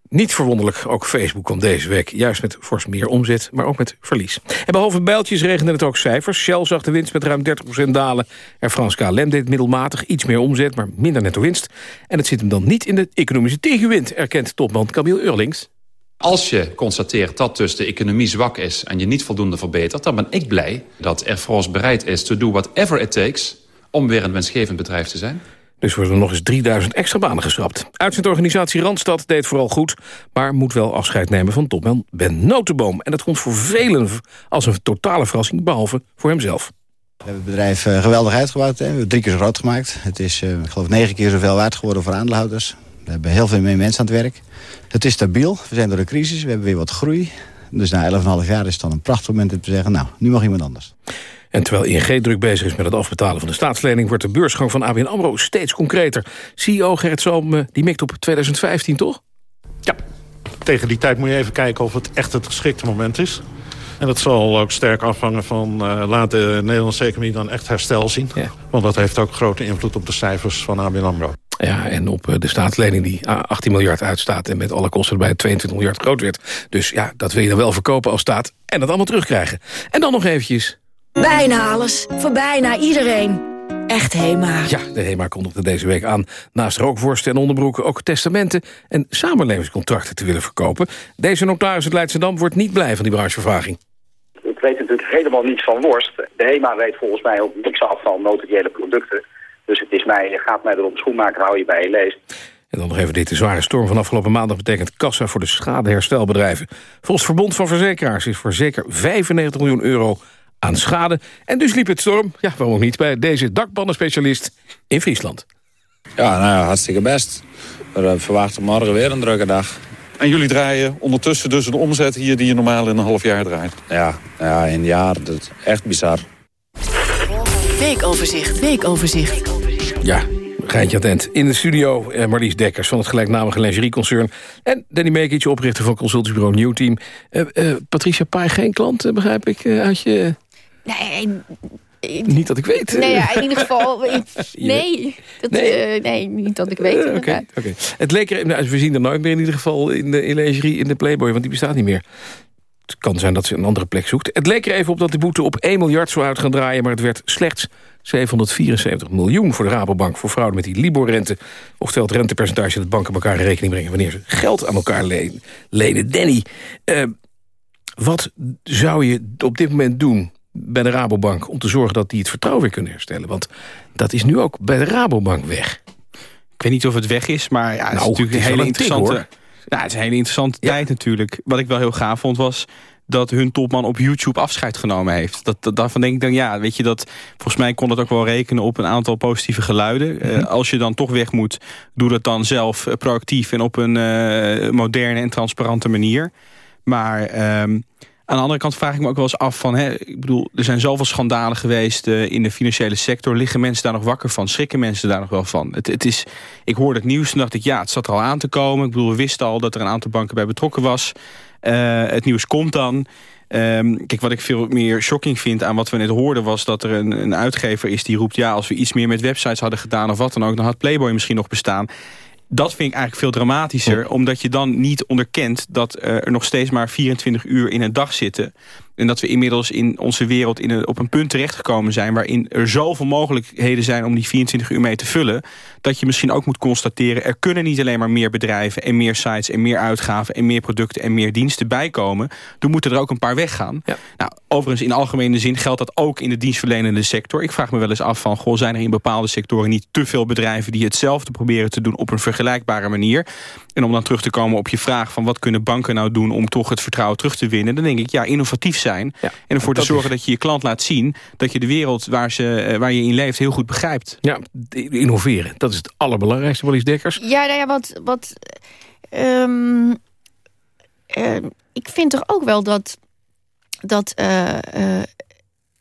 Niet verwonderlijk, ook Facebook kwam deze week juist met fors meer omzet, maar ook met verlies. En behalve bijltjes regende het ook cijfers. Shell zag de winst met ruim 30% dalen. En Frans KLM deed middelmatig iets meer omzet, maar minder netto winst. En het zit hem dan niet in de economische tegenwind, erkent topman Camille Eurlings. Als je constateert dat dus de economie zwak is en je niet voldoende verbetert... dan ben ik blij dat Air France bereid is to do whatever it takes... om weer een winstgevend bedrijf te zijn. Dus worden er nog eens 3000 extra banen geschrapt. Uitzendorganisatie Randstad deed vooral goed... maar moet wel afscheid nemen van topman Ben Notenboom. En dat komt voor velen als een totale verrassing, behalve voor hemzelf. We hebben het bedrijf uh, geweldig uitgebouwd. Hè. We hebben drie keer zo groot gemaakt. Het is, uh, ik geloof, negen keer zoveel waard geworden voor aandeelhouders. We hebben heel veel meer mensen aan het werk. Het is stabiel. We zijn door de crisis. We hebben weer wat groei. Dus na 11,5 jaar is het dan een prachtig moment om te zeggen... nou, nu mag iemand anders. En terwijl ING druk bezig is met het afbetalen van de staatslening... wordt de beursgang van ABN AMRO steeds concreter. CEO Gerrit Zoom, eh, die mikt op 2015, toch? Ja, tegen die tijd moet je even kijken of het echt het geschikte moment is. En dat zal ook sterk afhangen van uh, laat de Nederlandse economie dan echt herstel zien. Ja. Want dat heeft ook grote invloed op de cijfers van ABN AMRO. Ja, en op eh, de staatslening die 18 miljard uitstaat... en met alle kosten erbij 22 miljard groot werd. Dus ja, dat wil je dan wel verkopen als staat en dat allemaal terugkrijgen. En dan nog eventjes Bijna alles, voor bijna iedereen. Echt HEMA. Ja, de HEMA kondigde deze week aan naast rookworsten en onderbroeken... ook testamenten en samenlevingscontracten te willen verkopen. Deze notaris uit Leidschendam wordt niet blij van die branchevervaging. Ik weet natuurlijk helemaal niets van worst. De HEMA weet volgens mij ook niks af van notariële producten. Dus het is mij, gaat mij erom schoenmaker, hou je bij je leest. En dan nog even dit. De zware storm van afgelopen maandag betekent kassa voor de schadeherstelbedrijven. Volgens Verbond van Verzekeraars is voor zeker 95 miljoen euro aan schade. En dus liep het storm, ja, waarom ook niet, bij deze dakpannenspecialist in Friesland. Ja, nou ja, hartstikke best. We eh, verwachten morgen weer een drukke dag. En jullie draaien ondertussen dus een omzet hier die je normaal in een half jaar draait? Ja, ja in een jaar. Dat is echt bizar. Weekoverzicht, weekoverzicht. Ja, Geintje attent. In de studio eh, Marlies Dekkers van het gelijknamige lingerieconcern... en Danny Mekic, oprichter van consultiebureau New Team. Uh, uh, Patricia Paai, geen klant, uh, begrijp ik, uit je... Nee, niet dat ik weet. Nee, ja, in ieder geval... [LAUGHS] nee, dat, nee. nee. niet dat ik weet. Oké, okay, okay. Het leek er, nou, we zien er nooit meer in ieder geval in de in lingerie in de Playboy... want die bestaat niet meer. Het kan zijn dat ze een andere plek zoekt. Het leek er even op dat de boete op 1 miljard zou uit gaan draaien... maar het werd slechts 774 miljoen voor de Rabobank... voor fraude met die Libor-rente. Oftewel het rentepercentage dat banken elkaar in rekening brengen... wanneer ze geld aan elkaar lenen. lenen. Danny, uh, wat zou je op dit moment doen bij de Rabobank... om te zorgen dat die het vertrouwen weer kunnen herstellen? Want dat is nu ook bij de Rabobank weg. Ik weet niet of het weg is, maar ja, het nou, is natuurlijk het is een hele tik, interessante... Ja, het is een hele interessante ja. tijd natuurlijk. Wat ik wel heel gaaf vond was dat hun topman op YouTube afscheid genomen heeft. Dat, dat, daarvan denk ik dan, ja, weet je dat... Volgens mij kon het ook wel rekenen op een aantal positieve geluiden. Mm -hmm. uh, als je dan toch weg moet, doe dat dan zelf uh, proactief... en op een uh, moderne en transparante manier. Maar... Um, aan de andere kant vraag ik me ook wel eens af van... Hè, ik bedoel, er zijn zoveel schandalen geweest uh, in de financiële sector. Liggen mensen daar nog wakker van? Schrikken mensen daar nog wel van? Het, het is, ik hoorde het nieuws en dacht ik, ja, het zat er al aan te komen. Ik bedoel, we wisten al dat er een aantal banken bij betrokken was. Uh, het nieuws komt dan. Um, kijk, wat ik veel meer shocking vind aan wat we net hoorden... was dat er een, een uitgever is die roept... ja, als we iets meer met websites hadden gedaan of wat dan ook... dan had Playboy misschien nog bestaan dat vind ik eigenlijk veel dramatischer. Omdat je dan niet onderkent dat er nog steeds maar 24 uur in een dag zitten. En dat we inmiddels in onze wereld in een, op een punt terechtgekomen zijn... waarin er zoveel mogelijkheden zijn om die 24 uur mee te vullen... dat je misschien ook moet constateren... er kunnen niet alleen maar meer bedrijven en meer sites... en meer uitgaven en meer producten en meer diensten bijkomen. Er moeten er ook een paar weggaan. Ja. Nou, overigens in algemene zin geldt dat ook in de dienstverlenende sector. Ik vraag me wel eens af van... Goh, zijn er in bepaalde sectoren niet te veel bedrijven... die hetzelfde proberen te doen op een vergelijkbare manier... En om dan terug te komen op je vraag van wat kunnen banken nou doen... om toch het vertrouwen terug te winnen, dan denk ik ja, innovatief zijn. en ervoor te zorgen dat je je klant laat zien... dat je de wereld waar, ze, eh, waar je in leeft heel goed begrijpt. Ja, innoveren, dat is het allerbelangrijkste, Wallis Dekkers. Ja, nou ja, wat... wat um, ik vind toch ook wel dat... dat uh,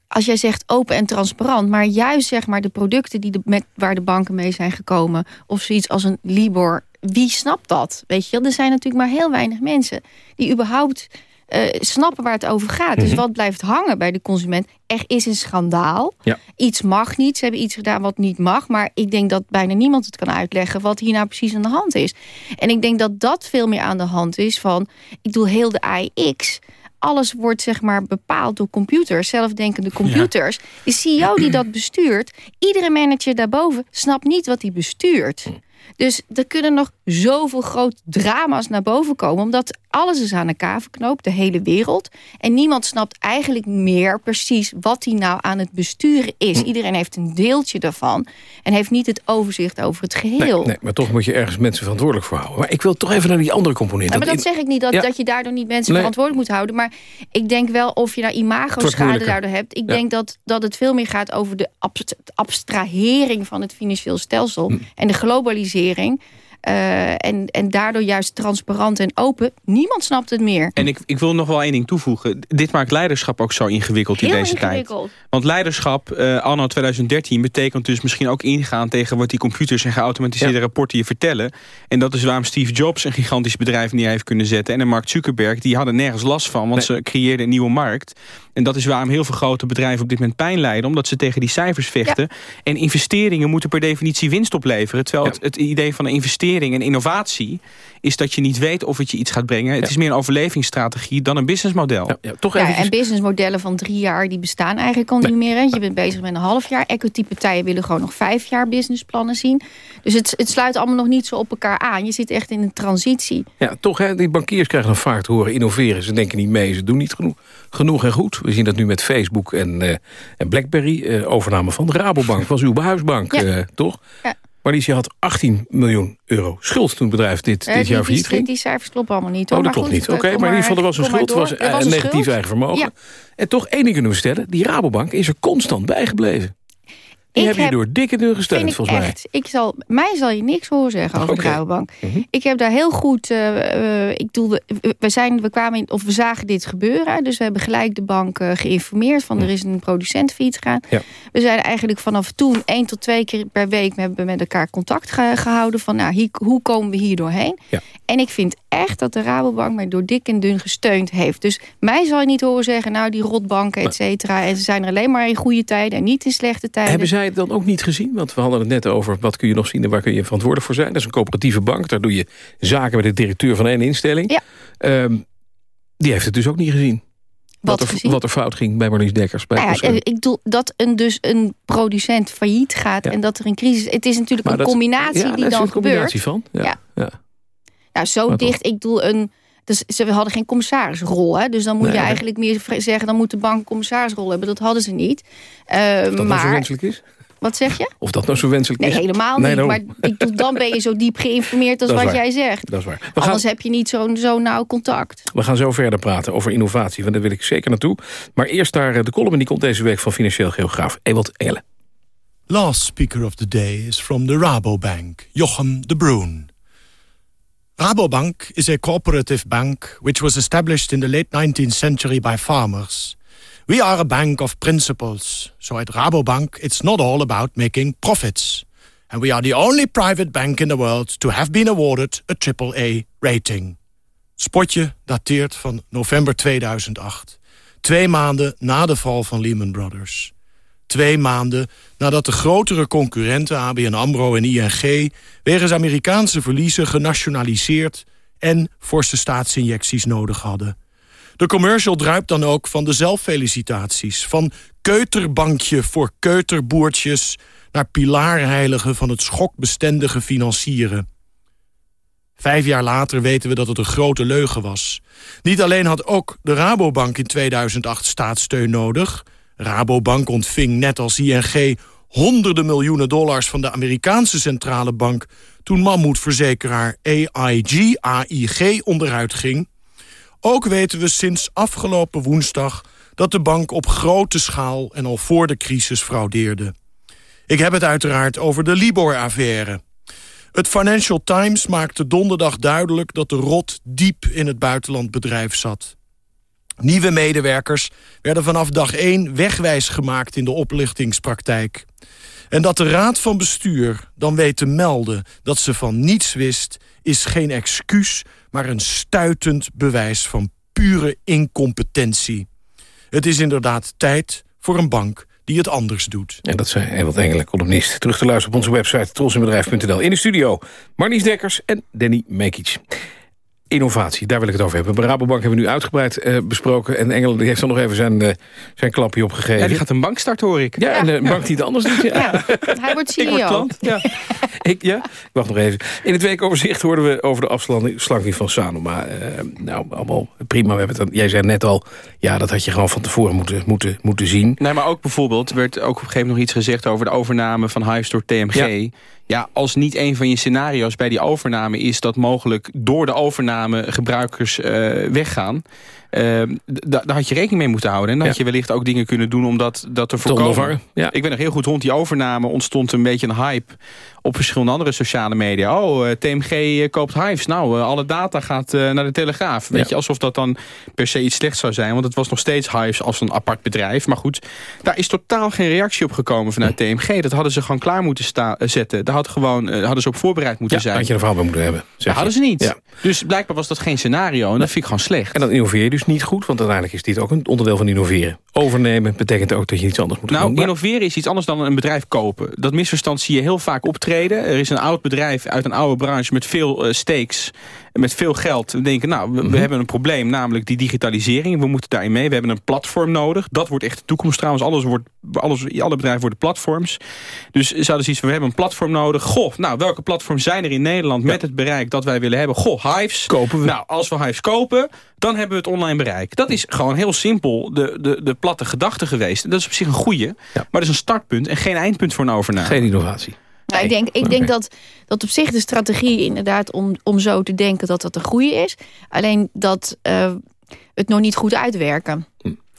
als jij zegt open en transparant... maar juist zeg maar de producten die de, met, waar de banken mee zijn gekomen... of zoiets als een Libor, wie snapt dat? Weet je, er zijn natuurlijk maar heel weinig mensen... die überhaupt uh, snappen waar het over gaat. Dus mhm. wat blijft hangen bij de consument? Er is een schandaal. Ja. Iets mag niet. Ze hebben iets gedaan wat niet mag. Maar ik denk dat bijna niemand het kan uitleggen... wat hier nou precies aan de hand is. En ik denk dat dat veel meer aan de hand is van... ik bedoel, heel de AIX alles wordt zeg maar bepaald door computers, zelfdenkende computers. De CEO die dat bestuurt, iedere manager daarboven snapt niet wat hij bestuurt. Dus er kunnen nog zoveel grote drama's naar boven komen. Omdat alles is aan elkaar verknoopt, de hele wereld. En niemand snapt eigenlijk meer precies wat hij nou aan het besturen is. Hm. Iedereen heeft een deeltje daarvan. En heeft niet het overzicht over het geheel. Nee, nee, maar toch moet je ergens mensen verantwoordelijk voor houden. Maar ik wil toch even naar die andere component. maar dat zeg ik niet, dat, dat je daardoor niet mensen verantwoordelijk moet houden. Maar ik denk wel of je nou imago-schade daardoor hebt. Ik denk dat, dat het veel meer gaat over de abstrahering van het financieel stelsel. Hm. En de globalisering. Uh, en, en daardoor juist transparant en open. Niemand snapt het meer. En ik, ik wil nog wel één ding toevoegen. Dit maakt leiderschap ook zo ingewikkeld Heel in deze ingewikkeld. tijd. Want leiderschap uh, anno 2013 betekent dus misschien ook ingaan... tegen wat die computers en geautomatiseerde rapporten je vertellen. En dat is waarom Steve Jobs een gigantisch bedrijf neer heeft kunnen zetten. En Mark Zuckerberg, die hadden nergens last van. Want ze creëerden een nieuwe markt. En dat is waarom heel veel grote bedrijven op dit moment pijn lijden. Omdat ze tegen die cijfers vechten. En investeringen moeten per definitie winst opleveren. Terwijl het, het idee van een investering en innovatie... is dat je niet weet of het je iets gaat brengen. Het is meer een overlevingsstrategie dan een businessmodel. Ja, toch even... en businessmodellen van drie jaar die bestaan eigenlijk al niet meer. Hè? Je bent bezig met een half jaar. Equity-partijen willen gewoon nog vijf jaar businessplannen zien. Dus het, het sluit allemaal nog niet zo op elkaar aan. Je zit echt in een transitie. Ja, toch hè, die bankiers krijgen dan vaak te horen innoveren. Ze denken niet mee, ze doen niet genoeg, genoeg en goed. We zien dat nu met Facebook en, uh, en BlackBerry. Uh, overname van de Rabobank, was uw behuisbank, ja. uh, toch? Ja. Marlies, had 18 miljoen euro schuld toen het bedrijf dit, dit jaar failliet ging. Die cijfers kloppen allemaal niet. Hoor. Oh, dat klopt niet. Oké, maar in ieder geval er was een schuld. was, een negatief eigen vermogen. Ja. En toch één ding kunnen we stellen. Die Rabobank is er constant bijgebleven. Die heb je door dikke deur gesteund, volgens mij. Ik zal, mij zal je niks horen zeggen over okay. de Rabobank. Mm -hmm. Ik heb daar heel goed... Uh, ik doe, we, zijn, we, kwamen in, of we zagen dit gebeuren. Dus we hebben gelijk de bank uh, geïnformeerd. Van er is een producent failliet gegaan. Ja. We zijn eigenlijk vanaf toen één tot twee keer per week... We hebben met elkaar contact ge, gehouden. Van nou, hier, hoe komen we hier doorheen? Ja. En ik vind echt dat de Rabobank mij door dik en dun gesteund heeft. Dus mij zal je niet horen zeggen... nou, die rotbanken, et cetera. En ze zijn er alleen maar in goede tijden en niet in slechte tijden. Hebben zij het dan ook niet gezien? Want we hadden het net over wat kun je nog zien en waar kun je verantwoordelijk voor zijn. Dat is een coöperatieve bank. Daar doe je zaken met de directeur van één instelling. Ja. Um, die heeft het dus ook niet gezien. Wat, wat, er, wat er, fout ging bij Marlies Dekkers. Bij nou ja, ik bedoel dat een, dus een producent failliet gaat ja. en dat er een crisis... Het is natuurlijk maar een dat, combinatie ja, die dan een combinatie van. Ja. ja. Nou, zo maar dicht. Toch. Ik bedoel, een, dus ze hadden geen commissarisrol. Hè? Dus dan moet nee, je eigenlijk meer zeggen... dan moet de bank een commissarisrol hebben. Dat hadden ze niet. Uh, dat maar, zo wenselijk is? Wat zeg je? Of dat nou zo wenselijk nee, is? Nee, helemaal niet. Maar ik bedoel, dan ben je zo diep geïnformeerd als wat waar. jij zegt. Dat is waar. We Anders gaan... heb je niet zo'n zo nauw contact. We gaan zo verder praten over innovatie. Want daar wil ik zeker naartoe. Maar eerst daar de column. Die komt deze week van financieel geograaf Ewald Engelen. Last speaker of the day is from the Rabobank, Jochem de Bruin. Rabobank is a cooperative bank which was established in the late 19th century by farmers. We are a bank of principles, so at Rabobank it's not all about making profits. And we are the only private bank in the world to have been awarded a AAA rating. Spotje dateert van november 2008. Twee maanden na de val van Lehman Brothers. Twee maanden nadat de grotere concurrenten ABN AMRO en ING... wegens Amerikaanse verliezen genationaliseerd... en forse staatsinjecties nodig hadden. De commercial druipt dan ook van de zelffelicitaties. Van keuterbankje voor keuterboertjes... naar pilaarheilige van het schokbestendige financieren. Vijf jaar later weten we dat het een grote leugen was. Niet alleen had ook de Rabobank in 2008 staatssteun nodig... Rabobank ontving net als ING honderden miljoenen dollars van de Amerikaanse centrale bank... toen mammoetverzekeraar AIG, AIG onderuit ging. Ook weten we sinds afgelopen woensdag dat de bank op grote schaal en al voor de crisis fraudeerde. Ik heb het uiteraard over de Libor-affaire. Het Financial Times maakte donderdag duidelijk dat de rot diep in het buitenlandbedrijf zat. Nieuwe medewerkers werden vanaf dag 1 wegwijs gemaakt in de oplichtingspraktijk. En dat de raad van bestuur dan weet te melden dat ze van niets wist... is geen excuus, maar een stuitend bewijs van pure incompetentie. Het is inderdaad tijd voor een bank die het anders doet. En dat zei Ewald Engelen, columnist. Terug te luisteren op onze website trotsinbedrijf.nl. In de studio Marnies Dekkers en Danny Mekic innovatie, daar wil ik het over hebben. Bij Rabobank hebben we nu uitgebreid uh, besproken. En Engel heeft dan nog even zijn, uh, zijn klapje opgegeven. Ja, die gaat een bank starten, hoor ik. Ja, en een bank die het anders doet. Ja. hij wordt CEO. [LAUGHS] Ik word klant. Ja. [LAUGHS] ik, ja, wacht nog even. In het weekoverzicht hoorden we over de afslanking van Sanoma. Uh, nou, allemaal prima. We hebben het, jij zei net al, ja, dat had je gewoon van tevoren moeten, moeten, moeten zien. Nee, maar ook bijvoorbeeld, werd ook op een gegeven moment nog iets gezegd... over de overname van Hive door TMG... Ja, als niet een van je scenario's bij die overname is... dat mogelijk door de overname gebruikers uh, weggaan... Uh, daar had je rekening mee moeten houden. En dan had je wellicht ook dingen kunnen doen om dat, dat te voorkomen. Ja. Ik weet nog heel goed, rond die overname ontstond een beetje een hype op verschillende andere sociale media. Oh, uh, TMG uh, koopt Hives. Nou, uh, alle data gaat naar de Telegraaf. Weet je, alsof dat dan per se iets slechts zou zijn. Want het was nog steeds Hives als een apart bedrijf. Maar goed, daar is totaal geen reactie op gekomen vanuit TMG. Dat hadden ze gewoon klaar moeten zetten. Daar had gewoon, hadden ze op voorbereid moeten zijn. had je een verhaal bij moeten hebben. Dat hadden ze niet. Dus blijkbaar was dat geen scenario. En dat vind ik gewoon slecht. En dan innoveer je dus niet goed. Want uiteindelijk is dit ook een onderdeel van innoveren. Overnemen betekent ook dat je iets anders moet nou, doen. Nou, innoveren is iets anders dan een bedrijf kopen. Dat misverstand zie je heel vaak optreden. Er is een oud bedrijf uit een oude branche met veel uh, stakes met veel geld we denken, nou, we, we, Mhm. hebben een probleem, namelijk die digitalisering. We moeten daarin mee. We hebben een platform nodig. Dat wordt echt de toekomst trouwens. Alles wordt, alles, alle bedrijven worden platforms. Dus ze hadden zoiets van, we hebben een platform nodig. Goh, nou, welke platforms zijn er in Nederland met het bereik dat wij willen hebben? Goh, Hives. Kopen we. Nou, als we Hives kopen, dan hebben we het online bereik. Dat is gewoon heel simpel de, de, de platte gedachte geweest. Dat is op zich een goeie. Maar dat is een startpunt en geen eindpunt voor een overname. Geen innovatie. Nou, ik denk, ik denk dat, dat op zich de strategie inderdaad om, om zo te denken dat dat een goede is. Alleen dat uh, het nog niet goed uitwerken.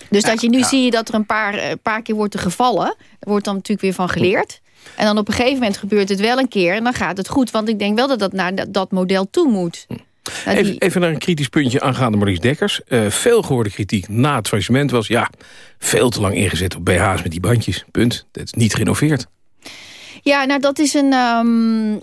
Dus dat je nu ja. zie je dat er een paar, uh, paar keer wordt er gevallen. Er wordt dan natuurlijk weer van geleerd. En dan op een gegeven moment gebeurt het wel een keer en dan gaat het goed. Want ik denk wel dat dat naar dat, dat model toe moet. Nou, even, die... even, naar een kritisch puntje aangaande Maurice Dekkers. Uh, veel gehoorde kritiek na het faillissement was... ja, veel te lang ingezet op BH's met die bandjes. Punt. Dat is niet gerenoveerd. Ja, nou dat is een... Um, uh,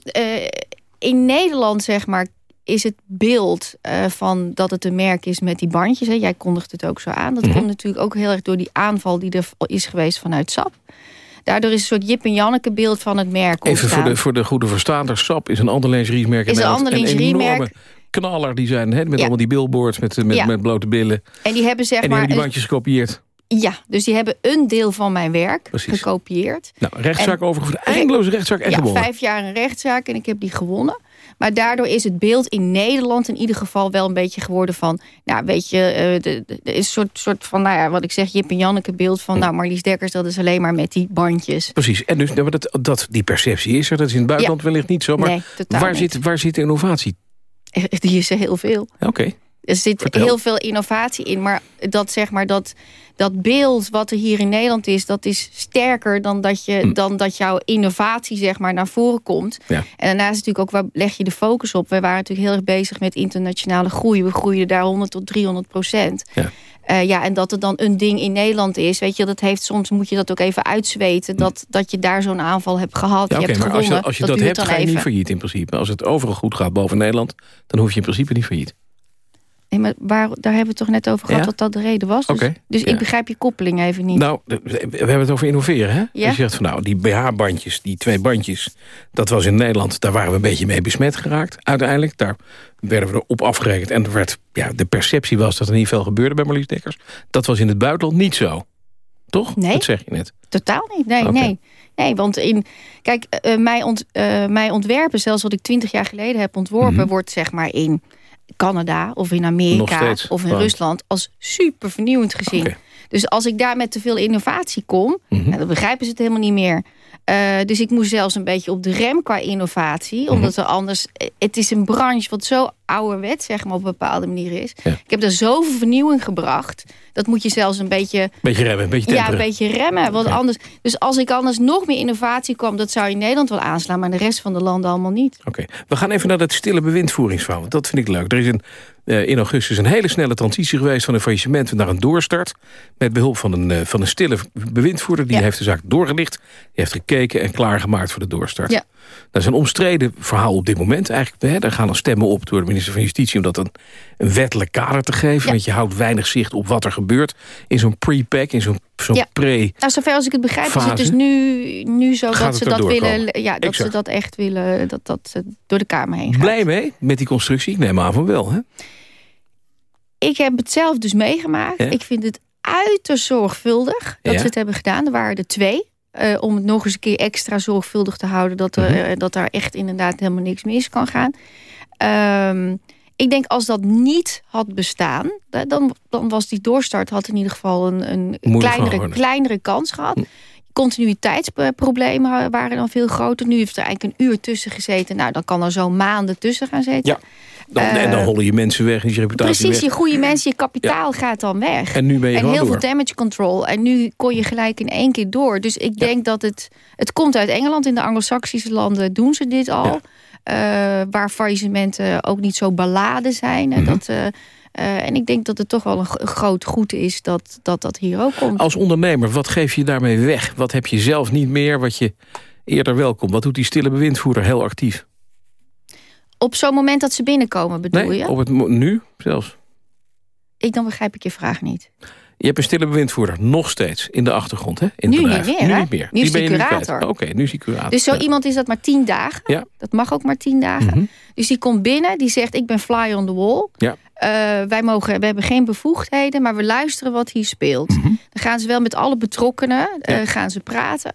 in Nederland, zeg maar, is het beeld uh, van dat het een merk is met die bandjes. Hè. Jij kondigt het ook zo aan. Dat mm -hmm. komt natuurlijk ook heel erg door die aanval die er is geweest vanuit SAP. Daardoor is een soort Jip en Janneke beeld van het merk Even ontstaan. voor de, voor de goede verstaanders. SAP is een ander lingeriemerk. Is een ander lingeriemerk. knaller die zijn, hè, met ja. allemaal die billboards met, met, ja. met blote billen. En die hebben zeg en die maar... hebben die bandjes gekopieerd. Ja, dus die hebben een deel van mijn werk Precies. gekopieerd. Nou, rechtszaak overgevoerd. Eindeloze rechtszaak en ja, gewonnen. vijf jaar een rechtszaak en ik heb die gewonnen. Maar daardoor is het beeld in Nederland in ieder geval wel een beetje geworden van... Nou, weet je, er is een soort, soort van, nou ja, wat ik zeg, Jip en Janneke beeld van... Nou, Marlies Dekkers, dat is alleen maar met die bandjes. Precies, en dus dat, dat, die perceptie is er. Dat is in het buitenland ja. wellicht niet zo. Maar nee, waar, niet. Zit, waar zit de innovatie? [LAUGHS] Die is er heel veel. Oké. Okay. Er zit Vertel. heel veel innovatie in, maar dat zeg maar dat, dat beeld wat er hier in Nederland is, dat is sterker dan dat, je, hm. dan dat jouw innovatie zeg maar naar voren komt. Ja. En daarnaast natuurlijk ook waar leg je de focus op. We waren natuurlijk heel erg bezig met internationale groei. We groeiden daar 100 tot 300 procent. Ja. Uh, ja, en dat het dan een ding in Nederland is. Weet je, dat heeft soms moet je dat ook even uitzweten. Dat, dat je daar zo'n aanval hebt gehad. Ja, je hebt maar gewonnen, als je dat, dat hebt, ga je even. niet failliet in principe. Als het overal goed gaat boven Nederland, dan hoef je in principe niet failliet. Nee, maar waar, daar hebben we het toch net over gehad Ja? wat dat de reden was. Dus, dus ja. ik begrijp je koppeling even niet. Nou, we hebben het over innoveren, hè? Ja. Je zegt van nou, die BH-bandjes, die twee bandjes... dat was in Nederland, daar waren we een beetje mee besmet geraakt. Uiteindelijk, daar werden we erop afgerekend. En er werd, ja, de perceptie was dat er niet veel gebeurde bij Marlies Dekkers. Dat was in het buitenland niet zo. Toch? Nee. Dat zeg je net. Totaal niet, nee, nee. Nee, want in, kijk, uh, mijn, ont, uh, mijn ontwerpen, zelfs wat ik twintig jaar geleden heb ontworpen, Mhm. wordt zeg maar in Canada of in Amerika of in Wow. Rusland als super vernieuwend gezien. Dus als ik daar met te veel innovatie kom, Mhm. nou, dan begrijpen ze het helemaal niet meer. Uh, dus ik moest zelfs een beetje op de rem qua innovatie. Mhm. Omdat er anders... Het is een branche wat zo ouderwet zeg maar, op een bepaalde manier is. Ik heb er zoveel vernieuwing gebracht. Dat moet je zelfs een beetje... Beetje remmen, een beetje temperen. Ja, een beetje remmen. Want anders, dus als ik anders nog meer innovatie kwam... dat zou in Nederland wel aanslaan, maar in de rest van de landen allemaal niet. Oké, we gaan even naar dat stille bewindvoeringsverhaal. Dat vind ik leuk. Er is een, in augustus een hele snelle transitie geweest... van een faillissement naar een doorstart. Met behulp van een, uh, van een stille bewindvoerder. Die ja. heeft de zaak doorgelicht. Die heeft gekeken en klaargemaakt voor de doorstart. Ja. Dat is een omstreden verhaal op dit moment. Eigenlijk, hè, daar gaan al stemmen op door de minister van Justitie... om dat een, een wettelijk kader te geven. Ja. Want je houdt weinig zicht op wat er gebeurt... in zo'n pre-pack, in zo'n zo'n ja. pre Nou, zover als ik het begrijp fase. is het dus nu, nu zo dat ze dat willen... Ja, dat Exact. ze dat echt willen, dat dat eh, door de Kamer heen gaat. Blij mee met die constructie? Ik neem aan van wel, hè? Ik heb het zelf dus meegemaakt. Ja. Ik vind het uiterst zorgvuldig dat Ja. ze het hebben gedaan. Er waren er twee. eh, om het nog eens een keer extra zorgvuldig te houden... dat, er, Mhm. eh, dat daar echt inderdaad helemaal niks mis kan gaan. Ehm, ik denk als dat niet had bestaan... dan, dan was die doorstart had in ieder geval een, een kleinere, kleinere kans gehad. Continuïteitsproblemen waren dan veel groter. Nu heeft er eigenlijk een uur tussen gezeten. Nou, dan kan er zo maanden tussen gaan zitten. Ja. Dan, en dan Eh, hollen je mensen weg en je reputatie Precies, weg. je goede mensen, je kapitaal gaat dan weg. En nu ben je En heel door. veel damage control. En nu kon je gelijk in één keer door. Dus ik denk dat het... Het komt uit Engeland. In de anglo-saxische landen doen ze dit al. Eh, waar faillissementen ook niet zo beladen zijn. Mhm. En dat... eh, en ik denk dat het toch wel een groot goed is dat, dat dat hier ook komt. Als ondernemer, wat geef je daarmee weg? Wat heb je zelf niet meer, wat je eerder welkom? Wat doet die stille bewindvoerder heel actief? Op zo'n moment dat ze binnenkomen, bedoel Nee, je? op het, nu zelfs. Ik, dan begrijp ik je vraag niet. Je hebt een stille bewindvoerder, nog steeds, in de achtergrond, hè? In Nu niet meer, Nu hè? niet meer. Nu is ben die curator. Oké, nu is die curator. Dus zo Ja. iemand is dat maar tien dagen. Ja. Dat mag ook maar tien dagen. Mhm. Dus die komt binnen, die zegt ik ben fly on the wall. Ja. Eh, wij mogen, we hebben geen bevoegdheden, maar we luisteren wat hier speelt. Mhm. Dan gaan ze wel met alle betrokkenen eh, gaan ze praten.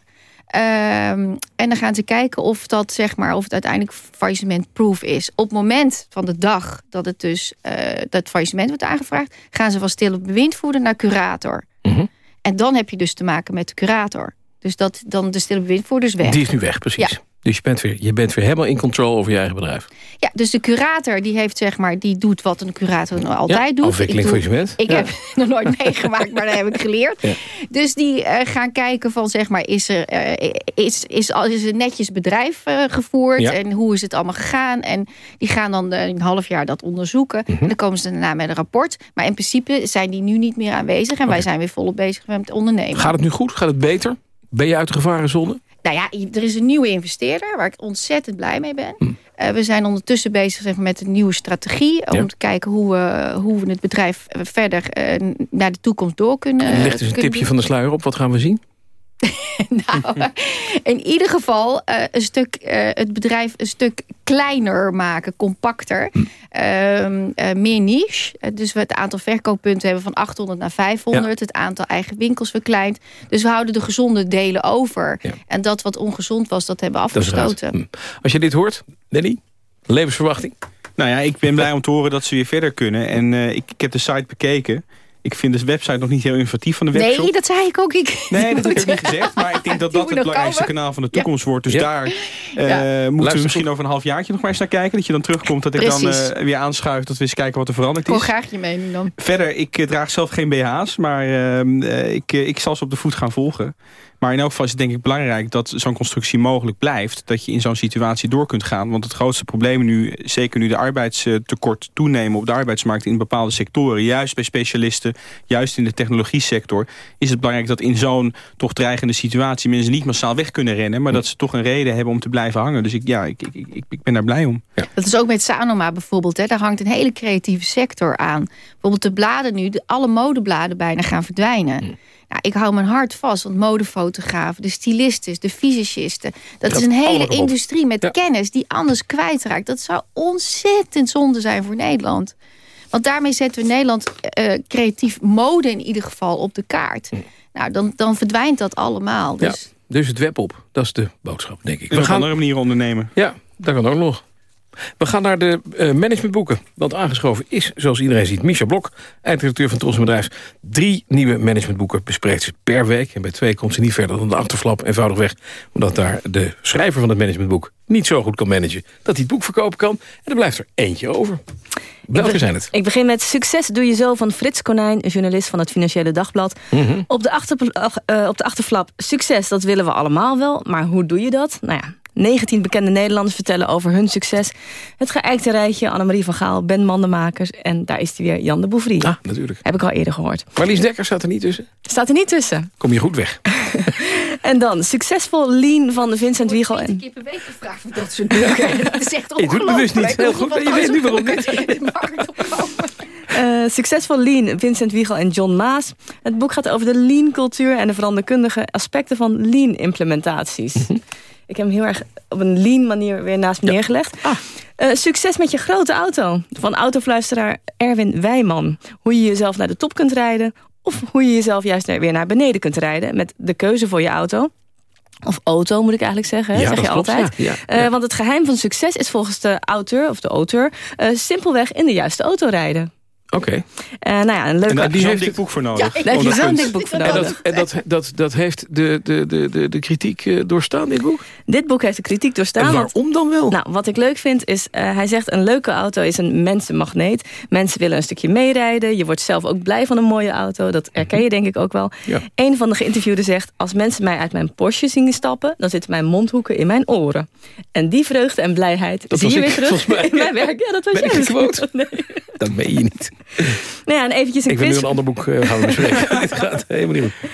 Ehm, en dan gaan ze kijken of dat zeg maar of het uiteindelijk faillissement-proof is. Op het moment van de dag dat het dus eh, dat faillissement wordt aangevraagd, gaan ze van stille bewindvoerder naar curator. Mhm. En dan heb je dus te maken met de curator. Dus dat dan de stille bewindvoerder is weg. Die is nu weg, precies. Ja. Dus je bent, weer, je bent weer helemaal in control over je eigen bedrijf. Ja, dus de curator die heeft zeg maar, die doet wat een curator nou altijd Ja, doet. afwikkeling Ik doe- faillissement. Ik Ja. heb nog nooit [LAUGHS] meegemaakt, maar dat heb ik geleerd. Ja. Dus die eh, gaan kijken van zeg maar, is er eh, is, is, is een netjes bedrijf eh, gevoerd en hoe is het allemaal gegaan? En die gaan dan een half jaar dat onderzoeken. Mhm. En dan komen ze daarna met een rapport. Maar in principe zijn die nu niet meer aanwezig en wij zijn weer volop bezig met het ondernemen. Gaat het nu goed? Gaat het beter? Ben je uit de gevarenzone? Nou ja, er is een nieuwe investeerder waar ik ontzettend blij mee ben. Hm. Eh, we zijn ondertussen bezig zeg met een nieuwe strategie. Om Ja. te kijken hoe we, hoe we het bedrijf eh, verder eh, naar de toekomst door kunnen. Ligt dus een tipje doen. van de sluier op. Wat gaan we zien? [LAUGHS] Nou, in ieder geval eh, een stuk, eh, het bedrijf een stuk kleiner maken, compacter. Hm. Ehm, eh, meer niche. Dus we het aantal verkooppunten hebben van 800 naar 500. Het aantal eigen winkels verkleind. Dus we houden de gezonde delen over. En dat wat ongezond was, dat hebben we afgestoten. Hm. Als je dit hoort, Danny, levensverwachting? Nou ja, ik ben blij om te horen dat ze weer verder kunnen. En eh, ik, ik heb de site bekeken. Ik vind de website nog niet heel innovatief van de webshop. Nee, dat zei ik ook. Ik, Nee, dat [LAUGHS] heb ik niet [LAUGHS] gezegd. Maar ik denk dat [LAUGHS] dat het belangrijkste komen. kanaal van de toekomst wordt. Dus Ja. daar eh, Ja. moeten Luister we misschien over een half jaartje nog maar eens naar kijken. Dat je dan terugkomt, dat ik dan eh, weer aanschuif. Dat we eens kijken wat er veranderd Ik hoor is. graag je mening dan. Verder, ik eh, draag zelf geen BH's, maar ehm, eh, ik, ik zal ze op de voet gaan volgen. Maar in elk geval is het denk ik belangrijk dat zo'n constructie mogelijk blijft. Dat je in zo'n situatie door kunt gaan. Want het grootste probleem nu, zeker nu de arbeidstekort toenemen op de arbeidsmarkt in bepaalde sectoren. Juist bij specialisten, juist in de technologie sector. Is het belangrijk dat in zo'n toch dreigende situatie mensen niet massaal weg kunnen rennen. Maar dat ze toch een reden hebben om te blijven hangen. Dus ik, ja, ik, ik, ik, ik ben daar blij om. Dat is ook met Sanoma bijvoorbeeld. Hè. Daar hangt een hele creatieve sector aan. Bijvoorbeeld de bladen nu, de, alle modebladen bijna gaan verdwijnen. Nou, ik hou mijn hart vast, want modefotografen, de stylisten, de fysicisten... dat is een hele industrie met kennis die anders kwijtraakt. Dat zou ontzettend zonde zijn voor Nederland. Want daarmee zetten we Nederland eh, creatief mode in ieder geval op de kaart. Nou, dan, dan verdwijnt dat allemaal. Dus Ja, dus het web op. Dat is de boodschap, denk ik. We op andere manieren ondernemen. Ja, dat kan ook nog. We gaan naar de uh, managementboeken. Want aangeschoven is, zoals iedereen ziet, Micha Blok... eindredacteur van Tros Bedrijf. Drie nieuwe managementboeken bespreekt ze per week. En bij twee komt ze niet verder dan de achterflap eenvoudigweg. Omdat daar de schrijver van het managementboek niet zo goed kan managen... dat hij het boek verkopen kan. En er blijft er eentje over. Welke zijn het? Ik begin met Succes doe je zo van Frits Konijn... journalist van het Financiële Dagblad. Mhm. op, de achter, uh, op de achterflap, succes, dat willen we allemaal wel. Maar hoe doe je dat? Nou ja, 19 bekende Nederlanders vertellen over hun succes. Het geëikte rijtje, Annemarie van Gaal, Ben Mandenmakers... en daar is hij weer, Jan de Bouvrie. Ah, natuurlijk. Heb ik al eerder gehoord. Marlies Dekker staat er niet tussen? Staat er niet tussen. Kom je goed weg. [LAUGHS] en dan, succesvol lean van Vincent Wiegel. En... keer per week gevraagd dat soort dingen. [LAUGHS] [LAUGHS] dat is echt ongelooflijk. Je doet het bewust niet. Heel goed. Je weet nu waarom niet. Uh, succesvol Lean, Vincent Wiegel en John Maas. Het boek gaat over de Lean-cultuur en de veranderkundige aspecten van Lean-implementaties. Ik heb hem heel erg op een lean manier weer naast me neergelegd. Ah. Uh, succes met je grote auto. Van autofluisteraar Erwin Wijman. Hoe je jezelf naar de top kunt rijden... of hoe je jezelf juist weer naar beneden kunt rijden... met de keuze voor je auto. Of auto, moet ik eigenlijk zeggen. Ja, zeg je klopt, altijd. Ja, ja, uh, want het geheim van succes is volgens de auteur... of de auteur, uh, simpelweg in de juiste auto rijden. Oké. Uh, nou ja, een leuke... En daar heb je zo'n dik boek voor nodig. Ja, daar heb je zo'n dik boek voor En, nodig. dat, en dat, dat, dat heeft de, de, de, de, de kritiek uh, doorstaan, dit boek? Dit boek heeft de kritiek doorstaan. En waarom dan wel? Nou, wat ik leuk vind is, uh, hij zegt een leuke auto is een mensenmagneet. Mensen willen een stukje meerijden. Je wordt zelf ook blij van een mooie auto. Dat herken je denk ik ook wel. Ja. Een van de geïnterviewden zegt, als mensen mij uit mijn Porsche zien stappen... dan zitten mijn mondhoeken in mijn oren. En die vreugde en blijheid dat zie je weer terug mij. [LAUGHS] in mijn werk. Ja, dat was ben jij. ik gequote? [LAUGHS] Nee. Dat ben je niet. [LAUGHS] Nou ja, en eventjes een ik wil nu een ander boek uh, gaan bespreken. [LAUGHS] Dit gaat helemaal niet goed.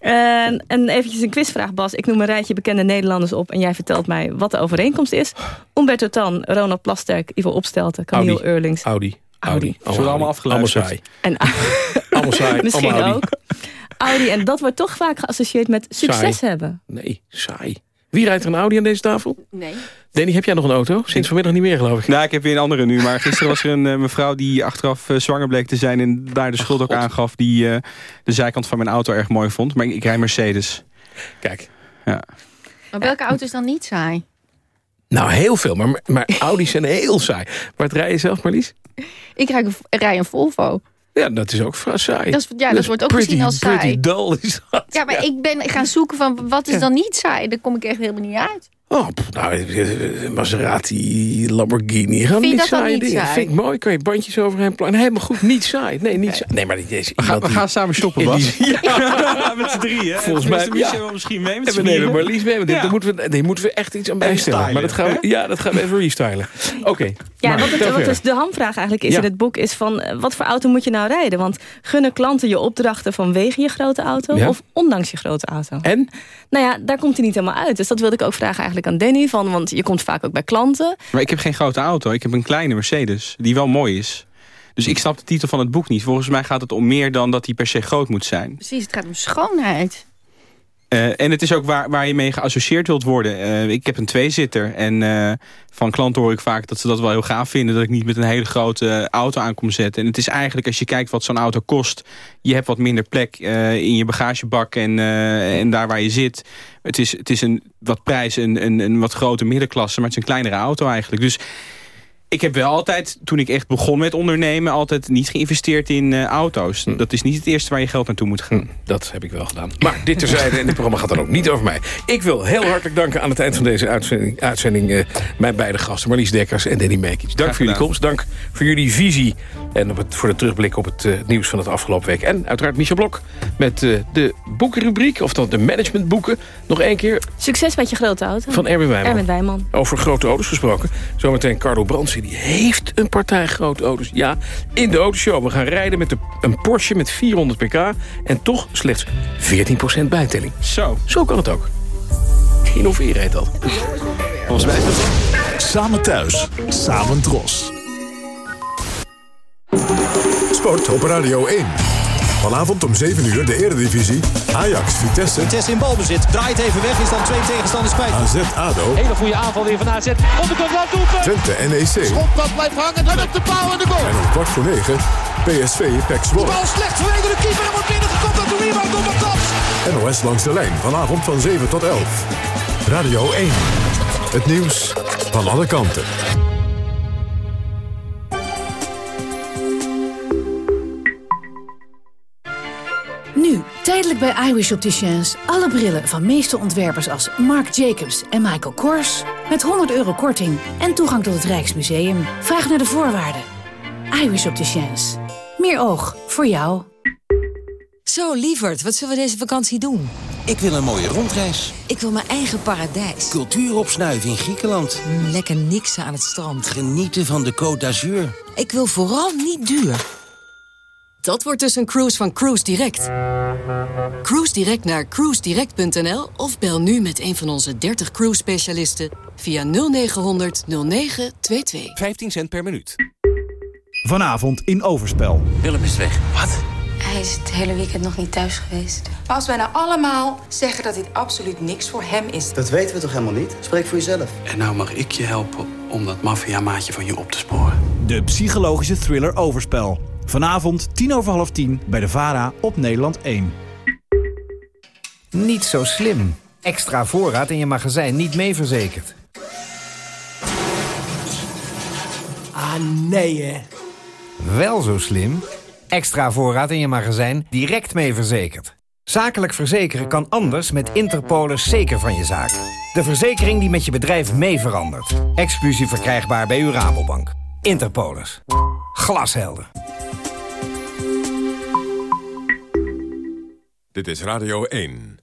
En, en eventjes een quizvraag, Bas. Ik noem een rijtje bekende Nederlanders op... en jij vertelt mij wat de overeenkomst is. Umberto Tan, Ronald Plasterk, Ivo Opstelten, Camille Audi. Eurlings. Audi. Audi. Zullen we allemaal afgeluisterd? Allemaal En, [LAUGHS] allemaal saai. Misschien allemaal Audi. ook. Audi, en dat wordt toch vaak geassocieerd met succes Saai. hebben. Nee, saai. Wie rijdt er een Audi aan deze tafel? Nee. Danny, heb jij nog een auto? Sinds vanmiddag niet meer, geloof ik. Nou, ik heb weer een andere nu. Maar gisteren was er een uh, mevrouw die achteraf uh, zwanger bleek te zijn... en daar de schuld ook aangaf die uh, de zijkant van mijn auto erg mooi vond. Maar ik, ik rij Mercedes. Kijk. Ja. Maar welke auto is dan niet saai? Nou, heel veel. Maar, maar Audi's zijn heel saai. Wat rij je zelf, Marlies? Ik rij een, rij een Volvo. Ja, dat is ook saai. Dat, is, ja, dat, dat wordt ook pretty, gezien als saai. Pretty dull is dat. Ja, maar ik ben gaan zoeken van wat is Ja. dan niet saai. Daar kom ik echt helemaal niet uit. Oh, pff, nou, eh, Maserati, Lamborghini. Gaan Vind je niet niet dingen. saai? Vind ik mooi. Kan je bandjes overheen plannen. Helemaal goed. Niet saai. Nee, niet saai. Nee, maar dit is We gaan, iemand we die- gaan samen shoppen, Bas. [LAUGHS] die- [LAUGHS] Ja, met z'n drieën. hè? Volgens mij, ja. Wel misschien mee met En we nemen. Marlies mee. want dit- Ja. moeten we, moeten we echt iets aan bijstellen. Maar dat gaan we, ja, dat gaan we even restylen. Oké. Ja, wat, het, wat dus de hamvraag eigenlijk is Ja. in het boek... is van eh, wat voor auto moet je nou rijden? Want gunnen klanten je opdrachten vanwege je grote auto... Ja. of ondanks je grote auto? En? Nou ja, daar komt hij niet helemaal uit. Dus dat wilde ik ook vragen eigenlijk aan Danny. Van, want je komt vaak ook bij klanten. Maar ik heb geen grote auto. Ik heb een kleine Mercedes. Die wel mooi is. Dus ik snap de titel van het boek niet. Volgens mij gaat het om meer dan dat die per se groot moet zijn. Precies, het gaat om schoonheid. Eh, en het is ook waar, waar je mee geassocieerd wilt worden. Eh, ik heb een tweezitter. En eh, van klanten hoor ik vaak dat ze dat wel heel gaaf vinden... dat ik niet met een hele grote auto aan kom zetten. En het is eigenlijk, als je kijkt wat zo'n auto kost... je hebt wat minder plek in je bagagebak en, en daar waar je zit. Het is, het is een wat prijs, een, een, een wat grote middenklasse... maar het is een kleinere auto eigenlijk. Dus ik heb wel altijd, toen ik echt begon met ondernemen... altijd niet geïnvesteerd in eh, auto's. Dat is niet het eerste waar je geld naartoe moet gaan. Dat heb ik wel gedaan. Maar dit terzijde, en dit programma gaat dan ook niet over mij. Ik wil heel hartelijk danken aan het eind van deze uitzending... uitzending eh, mijn beide gasten, Marlies Dekkers en Danny Mekic. Dank voor jullie komst, dank voor jullie visie... en op het, voor de terugblik op het eh, nieuws van het afgelopen week. En uiteraard Michel Blok met eh, de boekenrubriek... of dan de managementboeken. Nog één keer Succes met je grote auto. van Erwin Wijman. Erwin Wijman. Over grote auto's gesproken. Zometeen Carlo Die heeft een partij grote auto's. Ja, in de autoshow. We gaan rijden met de, een Porsche met 400 pk... en toch slechts 14% bijtelling. Zo. Zo kan het ook. Innoveren heet dat. Volgens mij is dat... Samen thuis, samen dros. Sport op Radio 1. Vanavond om 7 uur de Eredivisie. Ajax, Vitesse. Vitesse in balbezit. Draait even weg. Is dan twee tegenstanders kwijt. AZ, ADO. Hele goede aanval weer van AZ. Onderkant wat doelpunt. Twente, NEC. Schotpad blijft hangen. Dan op de paal en de goal. En om kwart voor 9 PSV, PEC Zwolle. Bal slecht vanwege de keeper. En wordt binnengekopt door de rebound door Matas. NOS langs de lijn. Vanavond van 7 tot 11. Radio 1. Het nieuws van alle kanten. Tijdelijk bij iWish Opticians. Alle brillen van meeste ontwerpers als Marc Jacobs en Michael Kors. Met 100 euro korting en toegang tot het Rijksmuseum. Vraag naar de voorwaarden. iWish Opticians. Meer oog voor jou. Zo, lieverd, wat zullen we deze vakantie doen? Ik wil een mooie rondreis. Ik wil mijn eigen paradijs. Cultuur opsnuiven in Griekenland. Mm, lekker niksen aan het strand. Genieten van de Côte d'Azur. Ik wil vooral niet duur. Dat wordt dus een cruise van Cruise Direct. Cruise Direct naar cruisedirect.nl of bel nu met een van onze 30 cruise specialisten via 0900 0922. 15 cent per minuut. Vanavond in Overspel. Willem is weg. Wat? Hij is het hele weekend nog niet thuis geweest. Maar als wij nou allemaal zeggen dat dit absoluut niks voor hem is... Dat weten we toch helemaal niet? Spreek voor jezelf. En nou mag ik je helpen om dat maffiamaatje van je op te sporen. De psychologische thriller Overspel. Vanavond tien over half tien bij de VARA op Nederland 1. Niet zo slim. Extra voorraad in je magazijn niet mee verzekerd. Ah, nee hè. Wel zo slim. Extra voorraad in je magazijn direct mee verzekerd. Zakelijk verzekeren kan anders met Interpolis zeker van je zaak. De verzekering die met je bedrijf mee verandert. Exclusief verkrijgbaar bij uw Rabobank. Interpolis. Glashelder. Dit is Radio 1.